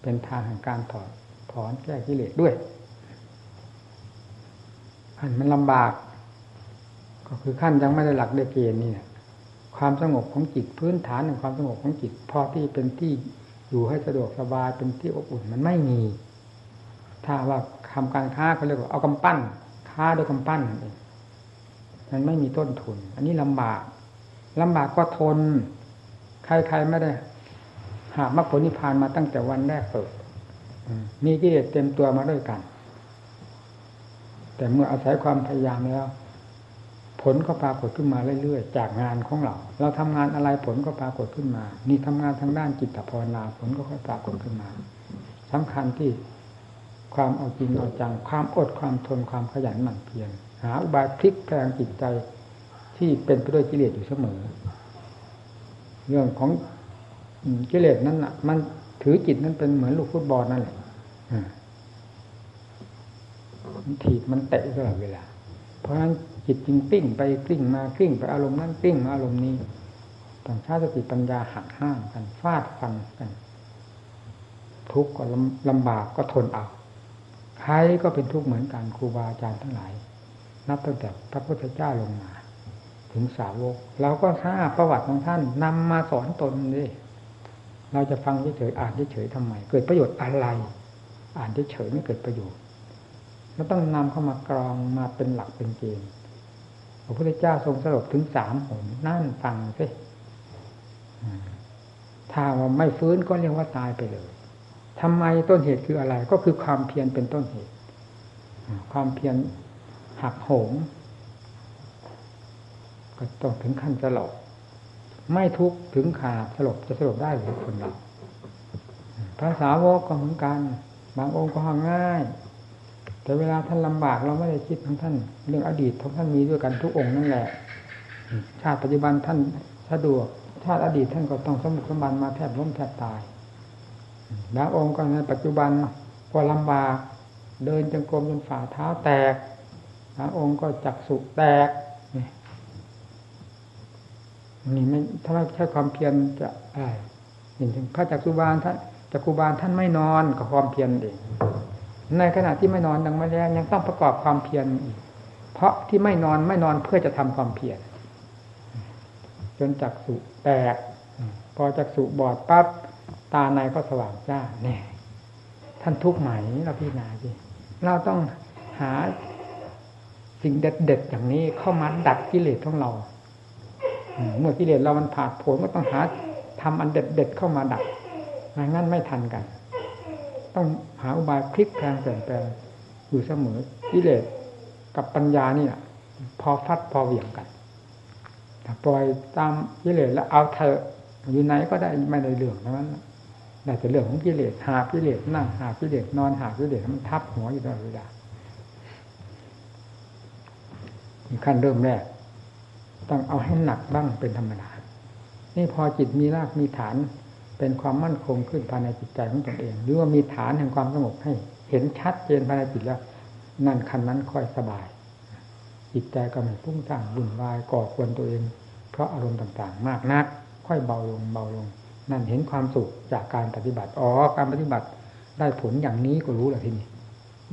เป็นทางแห่งการถอดถอนแก้กิเลสด้วยขั้นมันลำบาก ก็คือขั้นยังไม่ได้หลักได้เกณฑ์นี่ความสงบของจิตพื้นฐานของความสงบของจิตพอที่เป็นที่อยู่ให้สะดวกสบายเป็นที่อบอุ่นมันไม่มี ถ้าว่าทำการค้าเขาเรียกว่าเอากำปั้น ค้าด้วยกำปั้นเองมันไม่มีต้นทุน อันนี้ลำบากลำบากก็ทน ใครๆไม่ได้ หามรรคผลนิพพานมาตั้งแต่วันแรกเปิดมีกิเลสเต็มตัวมาด้วยกัน แต่เมื่ออาศัยความพยายามแล้ว ผลก็ปรากฏขึ้นมาเรื่อยๆ จากงานของเรา เราทำงานอะไรผลก็ปรากฏขึ้นมา นี่ทำงานทางด้านจิตภาวนาผลก็ค่อยปรากฏขึ้นมาสำคัญที่ความเอาจริงเอาจัง ความอดความทนความขยันหมั่นเพียรหาอุบายพลิกแปลงจิตใจที่เป็นไปด้วยกิเลสอยู่เสมอ เรื่องของ กิเลสนั้นอะ มันถือจิตนั้นเป็นเหมือนลูกฟุตบอลนั่นแหละมันถีบมันเตะตลอดเวลา เพราะฉะนั้นจิตจึงปิ้งไปกลิ้งมากลิ้งไปอารมณ์นั้นกลิ้งมาอารมณ์นี้ต้องใช้สติปัญญาหักห้ามกันฟาดฟันกัน ทุกข์ก็ลำบากก็ทนเอาใครก็เป็นทุกข์เหมือนกันครูบาอาจารย์ทั้งหลาย นับตั้งแต่พระพุทธเจ้าลงมา ถึงสาวกเราก็ทราบประวัติของท่านนำมาสอนตนเลย เราจะฟังเฉยๆอ่านเฉยๆทำไม เกิดประโยชน์อะไร อ่านเฉยๆไม่เกิดประโยชน์เราต้องนำเข้ามากรองมาเป็นหลักเป็นเกณฑ์พระพุทธเจ้าทรงสรุปถึงสามหนนั่นฟังสิถ้าว่าไม่ฟื้นก็เรียกว่าตายไปเลยทำไมต้นเหตุคืออะไร ก็คือความเพียรเป็นต้นเหตุ ความเพียรหักโหมก็ต้องถึงขั้นสลบ ไม่ทุกถึงขาดสลบจะสลบได้หรือคนเราภาษาวกก็เหมือนกัน บางองค์ก็หาง่าย แต่เวลาท่านลำบากเราไม่ได้คิดของท่าน เรื่องอดีตของท่านมีด้วยกันทุกองค์นั่นแหละ ชาติปัจจุบันท่านสะดวก ชาติอดีตท่านก็ต้องสมุกสมบันมาแทบล้มแทบตายบางองค์ก็ในปัจจุบันก็ลำบากเดินจงกรมจนฝ่าเท้าแตกพระองค์ก็จักสุแตก นี่ไม่ถ้าไม่ใช่ความเพียรจะอะไรเห็นถึงพระจักสุบาลท่านจักคุบาลท่านไม่นอนกับความเพียรเองในขณะที่ไม่นอนยังม่แรงยังต้องประกอบความเพียรอีก เพราะที่ไม่นอนไม่นอนเพื่อจะทำความเพียรจนจักสุแตก พอจักสุบอดปั๊บตาในก็สว่างจ้าแน่ท่านทุกข์ไหมเราพี่นาสิเราต้องหาสิ่งเด็ดๆอย่างนี้เข้ามาดัดกิเลสของเรา เมื่อกิเลสเรามันผ่าผลก็ต้องหาทำอันเด็ดๆเข้ามาดัดไม่งั้นไม่ทันกัน ต้องหาอุบายพลิกแปลงเปลี่ยนแปลงอยู่เสมอกิเลสกับปัญญานี่ะพอฟัดพอเหวี่ยงกันปล่อยตามกิเลสแล้วเอาเธออยู่ไหนก็ได้ไม่ได้เรื่องทั้งนั้นได้แต่เรื่องของกิเลสหากิเลสนั่งหากิเลสนอนหากิเลสมันทับหัวอยู่ตลอดเวลาขั้นเริ่มแรก ต้องเอาให้หนักบ้างเป็นธรรมดา นี่พอจิตมีรากมีฐานเป็นความมั่นคงขึ้นภายในจิตใจของตนเอง หรือว่ามีฐานแห่งความสงบให้ เห็นชัดเจนภายในจิตแล้ว นั่นคันนั้นค่อยสบาย จิตใจก็ไม่พุ่งสร้างวุ่นวายก่อควรตัวเอง เพราะอารมณ์ต่างๆ มากนัก ค่อยเบาลงเบาลง นั่นเห็นความสุขจากการปฏิบัติอ๋อการปฏิบัติได้ผลอย่างนี้ก็รู้แหละทีนี้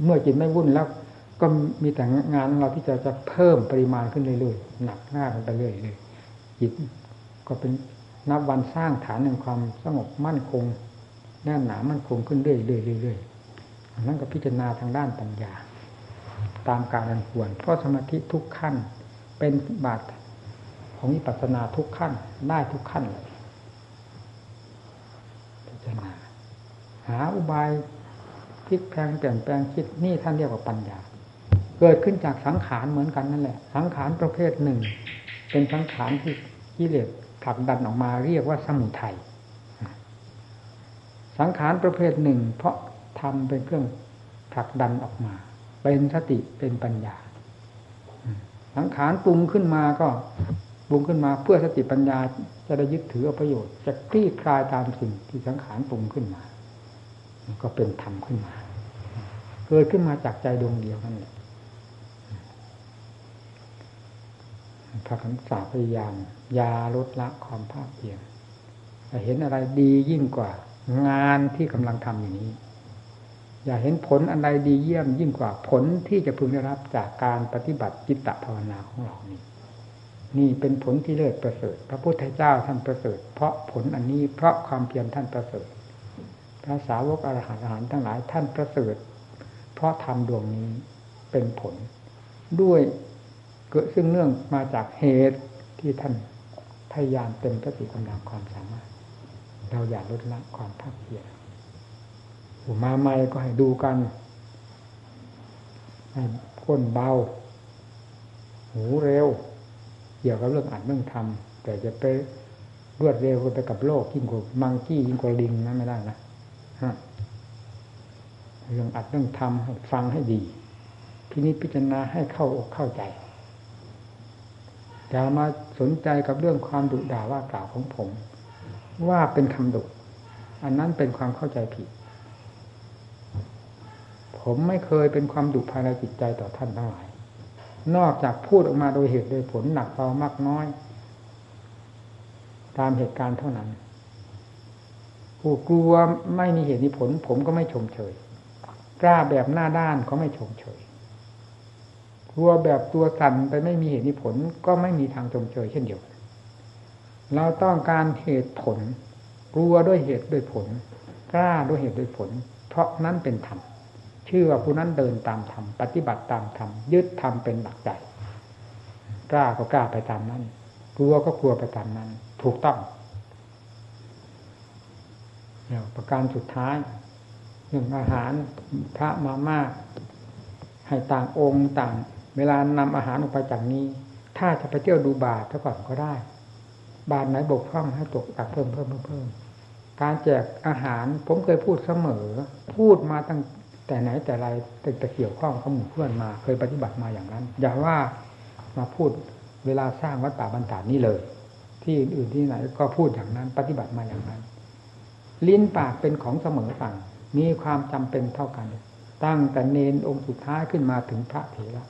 เมื่อจิตไม่วุ่นแล้ว ก็มีแต่งานเราที่จะจะเพิ่มปริมาณขึ้นเรื่อยๆหนักหน้าขึ้นไปเรื่อยเลยจิตก็เป็นนับวันสร้างฐานแห่งความสงบมั่นคงแน่นหนามั่นคงขึ้นเรื่อยๆเรื่อยๆนั่นก็พิจารณาทางด้านปัญญา ตามการอันควรเพราะสมาธิทุกขั้น เป็นบาตรของวิปัสสนาทุกขั้นได้ทุกขั้นเลยพิจารณาหาอุบายพลิกแพลงเปลี่ยนแปลงคิดนี่ท่านเรียกว่าปัญญา เกิดขึ้นจากสังขารเหมือนกันนั่นแหละ สังขารประเภทหนึ่ง เป็นสังขารที่กิเลสผลักดันออกมาเรียกว่าสมุทัยสังขารประเภทหนึ่ง เพราะทำเป็นเครื่องผลักดันออกมา เป็นสติเป็นปัญญา สังขารปรุงขึ้นมาก็ปรุงขึ้นมาเพื่อสติปัญญาจะได้ยึดถือประโยชน์ จะคลี่คลายตามสิ่งที่สังขารปรุงขึ้นมา ก็เป็นธรรมขึ้นมา เกิดขึ้นมาจากใจดวงเดียวนั่นแหละ พากันสาพยายาม ยาลดละความภาคเพียรเห็นอะไรดียิ่งกว่า งานที่กำลังทำอย่างนี้ อย่าเห็นผลอะไรดีเยี่ยมยิ่งกว่าผลที่จะพึงได้รับจากการปฏิบัติจิตตภาวนาของเรานี่นี่เป็นผลที่เลิศประเสริฐ พระพุทธเจ้าท่านประเสริฐ เพราะผลอันนี้เพราะความเพียรท่านประเสริฐ พระสาวกอรหันต์อรหันต์ทั้งหลายท่านประเสริฐ เพราะทำดวงนี้เป็นผล ด้วย เกิดซึ่งเนื่องมาจากเหตุที่ท่านพยายามเต็มสติกำลังความสามารถ เราอย่าลดละความภาคเพียรมาใหม่ก็ให้ดูกันให้ก้นเบา หูเร็ว เกี่ยวกับเรื่องอัดเรื่องทำแต่จะไปรวดเร็วไปกับโลกยิ่งกว่ามังกี้ยิ่งกว่าลิงนะไม่ได้นะฮะเรื่องอัดเรื่องทำฟังให้ดีพินิจพิจารณาให้เข้าอกเข้าใจ อย่ามาสนใจกับเรื่องความดุด่าว่ากล่าวของผม ว่าเป็นคำดุอันนั้นเป็นความเข้าใจผิด ผมไม่เคยเป็นความดุภายในจิตใจต่อท่านทั้งหลาย นอกจากพูดออกมาโดยเหตุโดยผลหนักเบามากน้อย ตามเหตุการณ์เท่านั้นผู้กลัวไม่มีเหตุมีผล ผมก็ไม่ชมเชย กล้าแบบหน้าด้านก็ไม่ชมเชย กลัวแบบตัวสั่นไปไม่มีเหตุผล ก็ไม่มีทางจมเชยเช่นเดียวกันเราต้องการเหตุผล กลัวด้วยเหตุด้วยผล กล้าด้วยเหตุด้วยผล เพราะนั้นเป็นธรรมชื่อว่าผู้นั้นเดินตามธรรมปฏิบัติตามธรรมยึดธรรมเป็นหลักใจกล้าก็กล้าไปตามนั้น กลัวก็กลัวไปตามนั้น ถูกต้องเนี่ยประการสุดท้ายเรื่องอาหารพระมามาให้ต่างองค์ต่าง เวลานำอาหารออกไปจากนี้ ถ้าจะไปเที่ยวดูบาทก็ก่อนก็ได้ บาทไหนบกพร่องให้ตกตักเพิ่มเพิ่มเพิ่มเพิ่มการแจกอาหารผมเคยพูดเสมอ พูดมาตั้งแต่ไหนแต่ไรแต่แต่เกี่ยวข้องกับหมู่เพื่อนมา เคยปฏิบัติมาอย่างนั้น อย่าว่ามาพูดเวลาสร้างวัดป่าบรรดานี้เลย ที่อื่นที่ไหนก็พูดอย่างนั้น ปฏิบัติมาอย่างนั้น ลิ้นปากเป็นของเสมอฝั่งมีความจำเป็นเท่ากัน ตั้งแต่เนนองค์สุดท้ายขึ้นมาถึงพระเถระ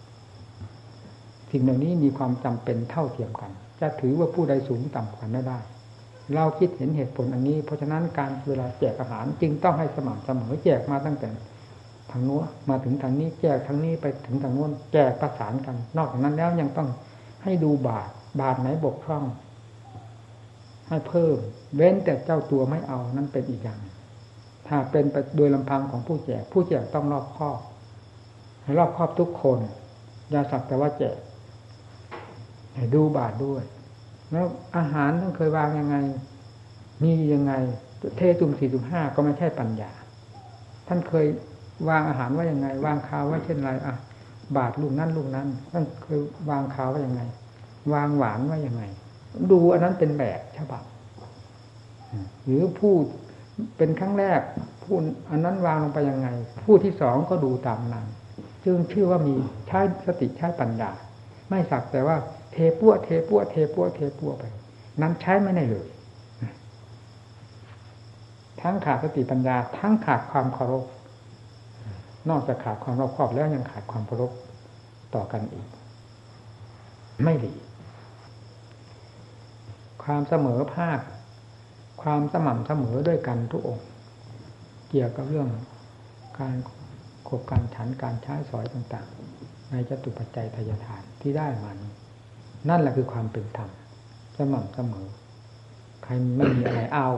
สิ่งเหล่านี้มีความจำเป็นเท่าเทียมกัน จะถือว่าผู้ใดสูงต่ำกว่าไม่ได้ เราคิดเห็นเหตุผลอันนี้ เพราะฉะนั้นการเวลาแจกอาหารจึงต้องให้สม่ำเสมอแจกมาตั้งแต่ทางโน้นมาถึงทางนี้แจกทางนี้ไปถึงทางโน้นแจกประสานกัน นอกจากนั้นแล้วยังต้องให้ดูบาทบาทไหนบกพร่อง ให้เพิ่ม เว้นแต่เจ้าตัวไม่เอานั่นเป็นอีกอย่าง ถ้าเป็นโดยลำพังของผู้แจก ผู้แจกต้องรอบคอบรอบคอบทุกคนอย่าสักแต่ว่าแจก ดูบาทด้วย แล้วอาหารต้องเคยวางยังไง มียังไง เทจุ่มสี่จุ่มห้าก็ไม่ใช่ปัญญา ท่านเคยวางอาหารว่ายังไง วางข้าวว่าเช่นไรอะบาทลูกนั้นลูกนั้นท่านเคยวางข้าวว่ายังไง วางหวานว่ายังไง ดูอันนั้นเป็นแบบฉบับหรือพูดเป็นครั้งแรกพูดอันนั้นวางลงไปยังไง ผู้ที่สองก็ดูตามนั้น จึงชื่อว่ามีใช้สติใช้ปัญญา ไม่สักแต่ว่า เทปั้วเทปั้วเทปั้วเทปั้วไป นั้นใช้ไม่ได้เลย ทั้งขาดสติปัญญา ทั้งขาดความเคารพ นอกจากขาดความรอบคอบแล้วยังขาดความเคารพต่อกันอีก ไม่ดี ความเสมอภาค ความสม่ำเสมอด้วยกันทุกองค์เกี่ยวกับเรื่องการขบการฉันการใช้สอยต่าง ๆ ในจตุปัจจัยทายทานที่ได้มานี้ นั่นแหละคือความเป็นธรรมสม่ำเสมอ ใครไม่มีอะไรเอา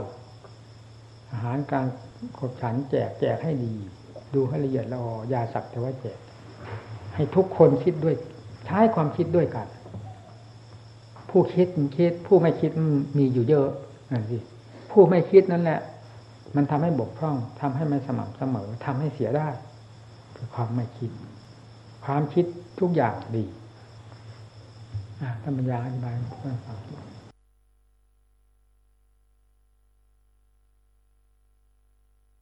อาหารการขบฉันแจกแจกให้ดี ดูให้ละเอียดละออยาสักแต่ว่าแจก ให้ทุกคนคิดด้วย ใช้ความคิดด้วยกัน ผู้คิดมันคิด ผู้ไม่คิดมีอยู่เยอะนั่นสิผู้ไม่คิดนั่นแหละ มันทำให้บกพร่องทำให้ไม่สม่ำเสมอทำให้เสียได้ คือความไม่คิด ความคิดทุกอย่างดี ท่านปัญญาอธิบายให้ฟัง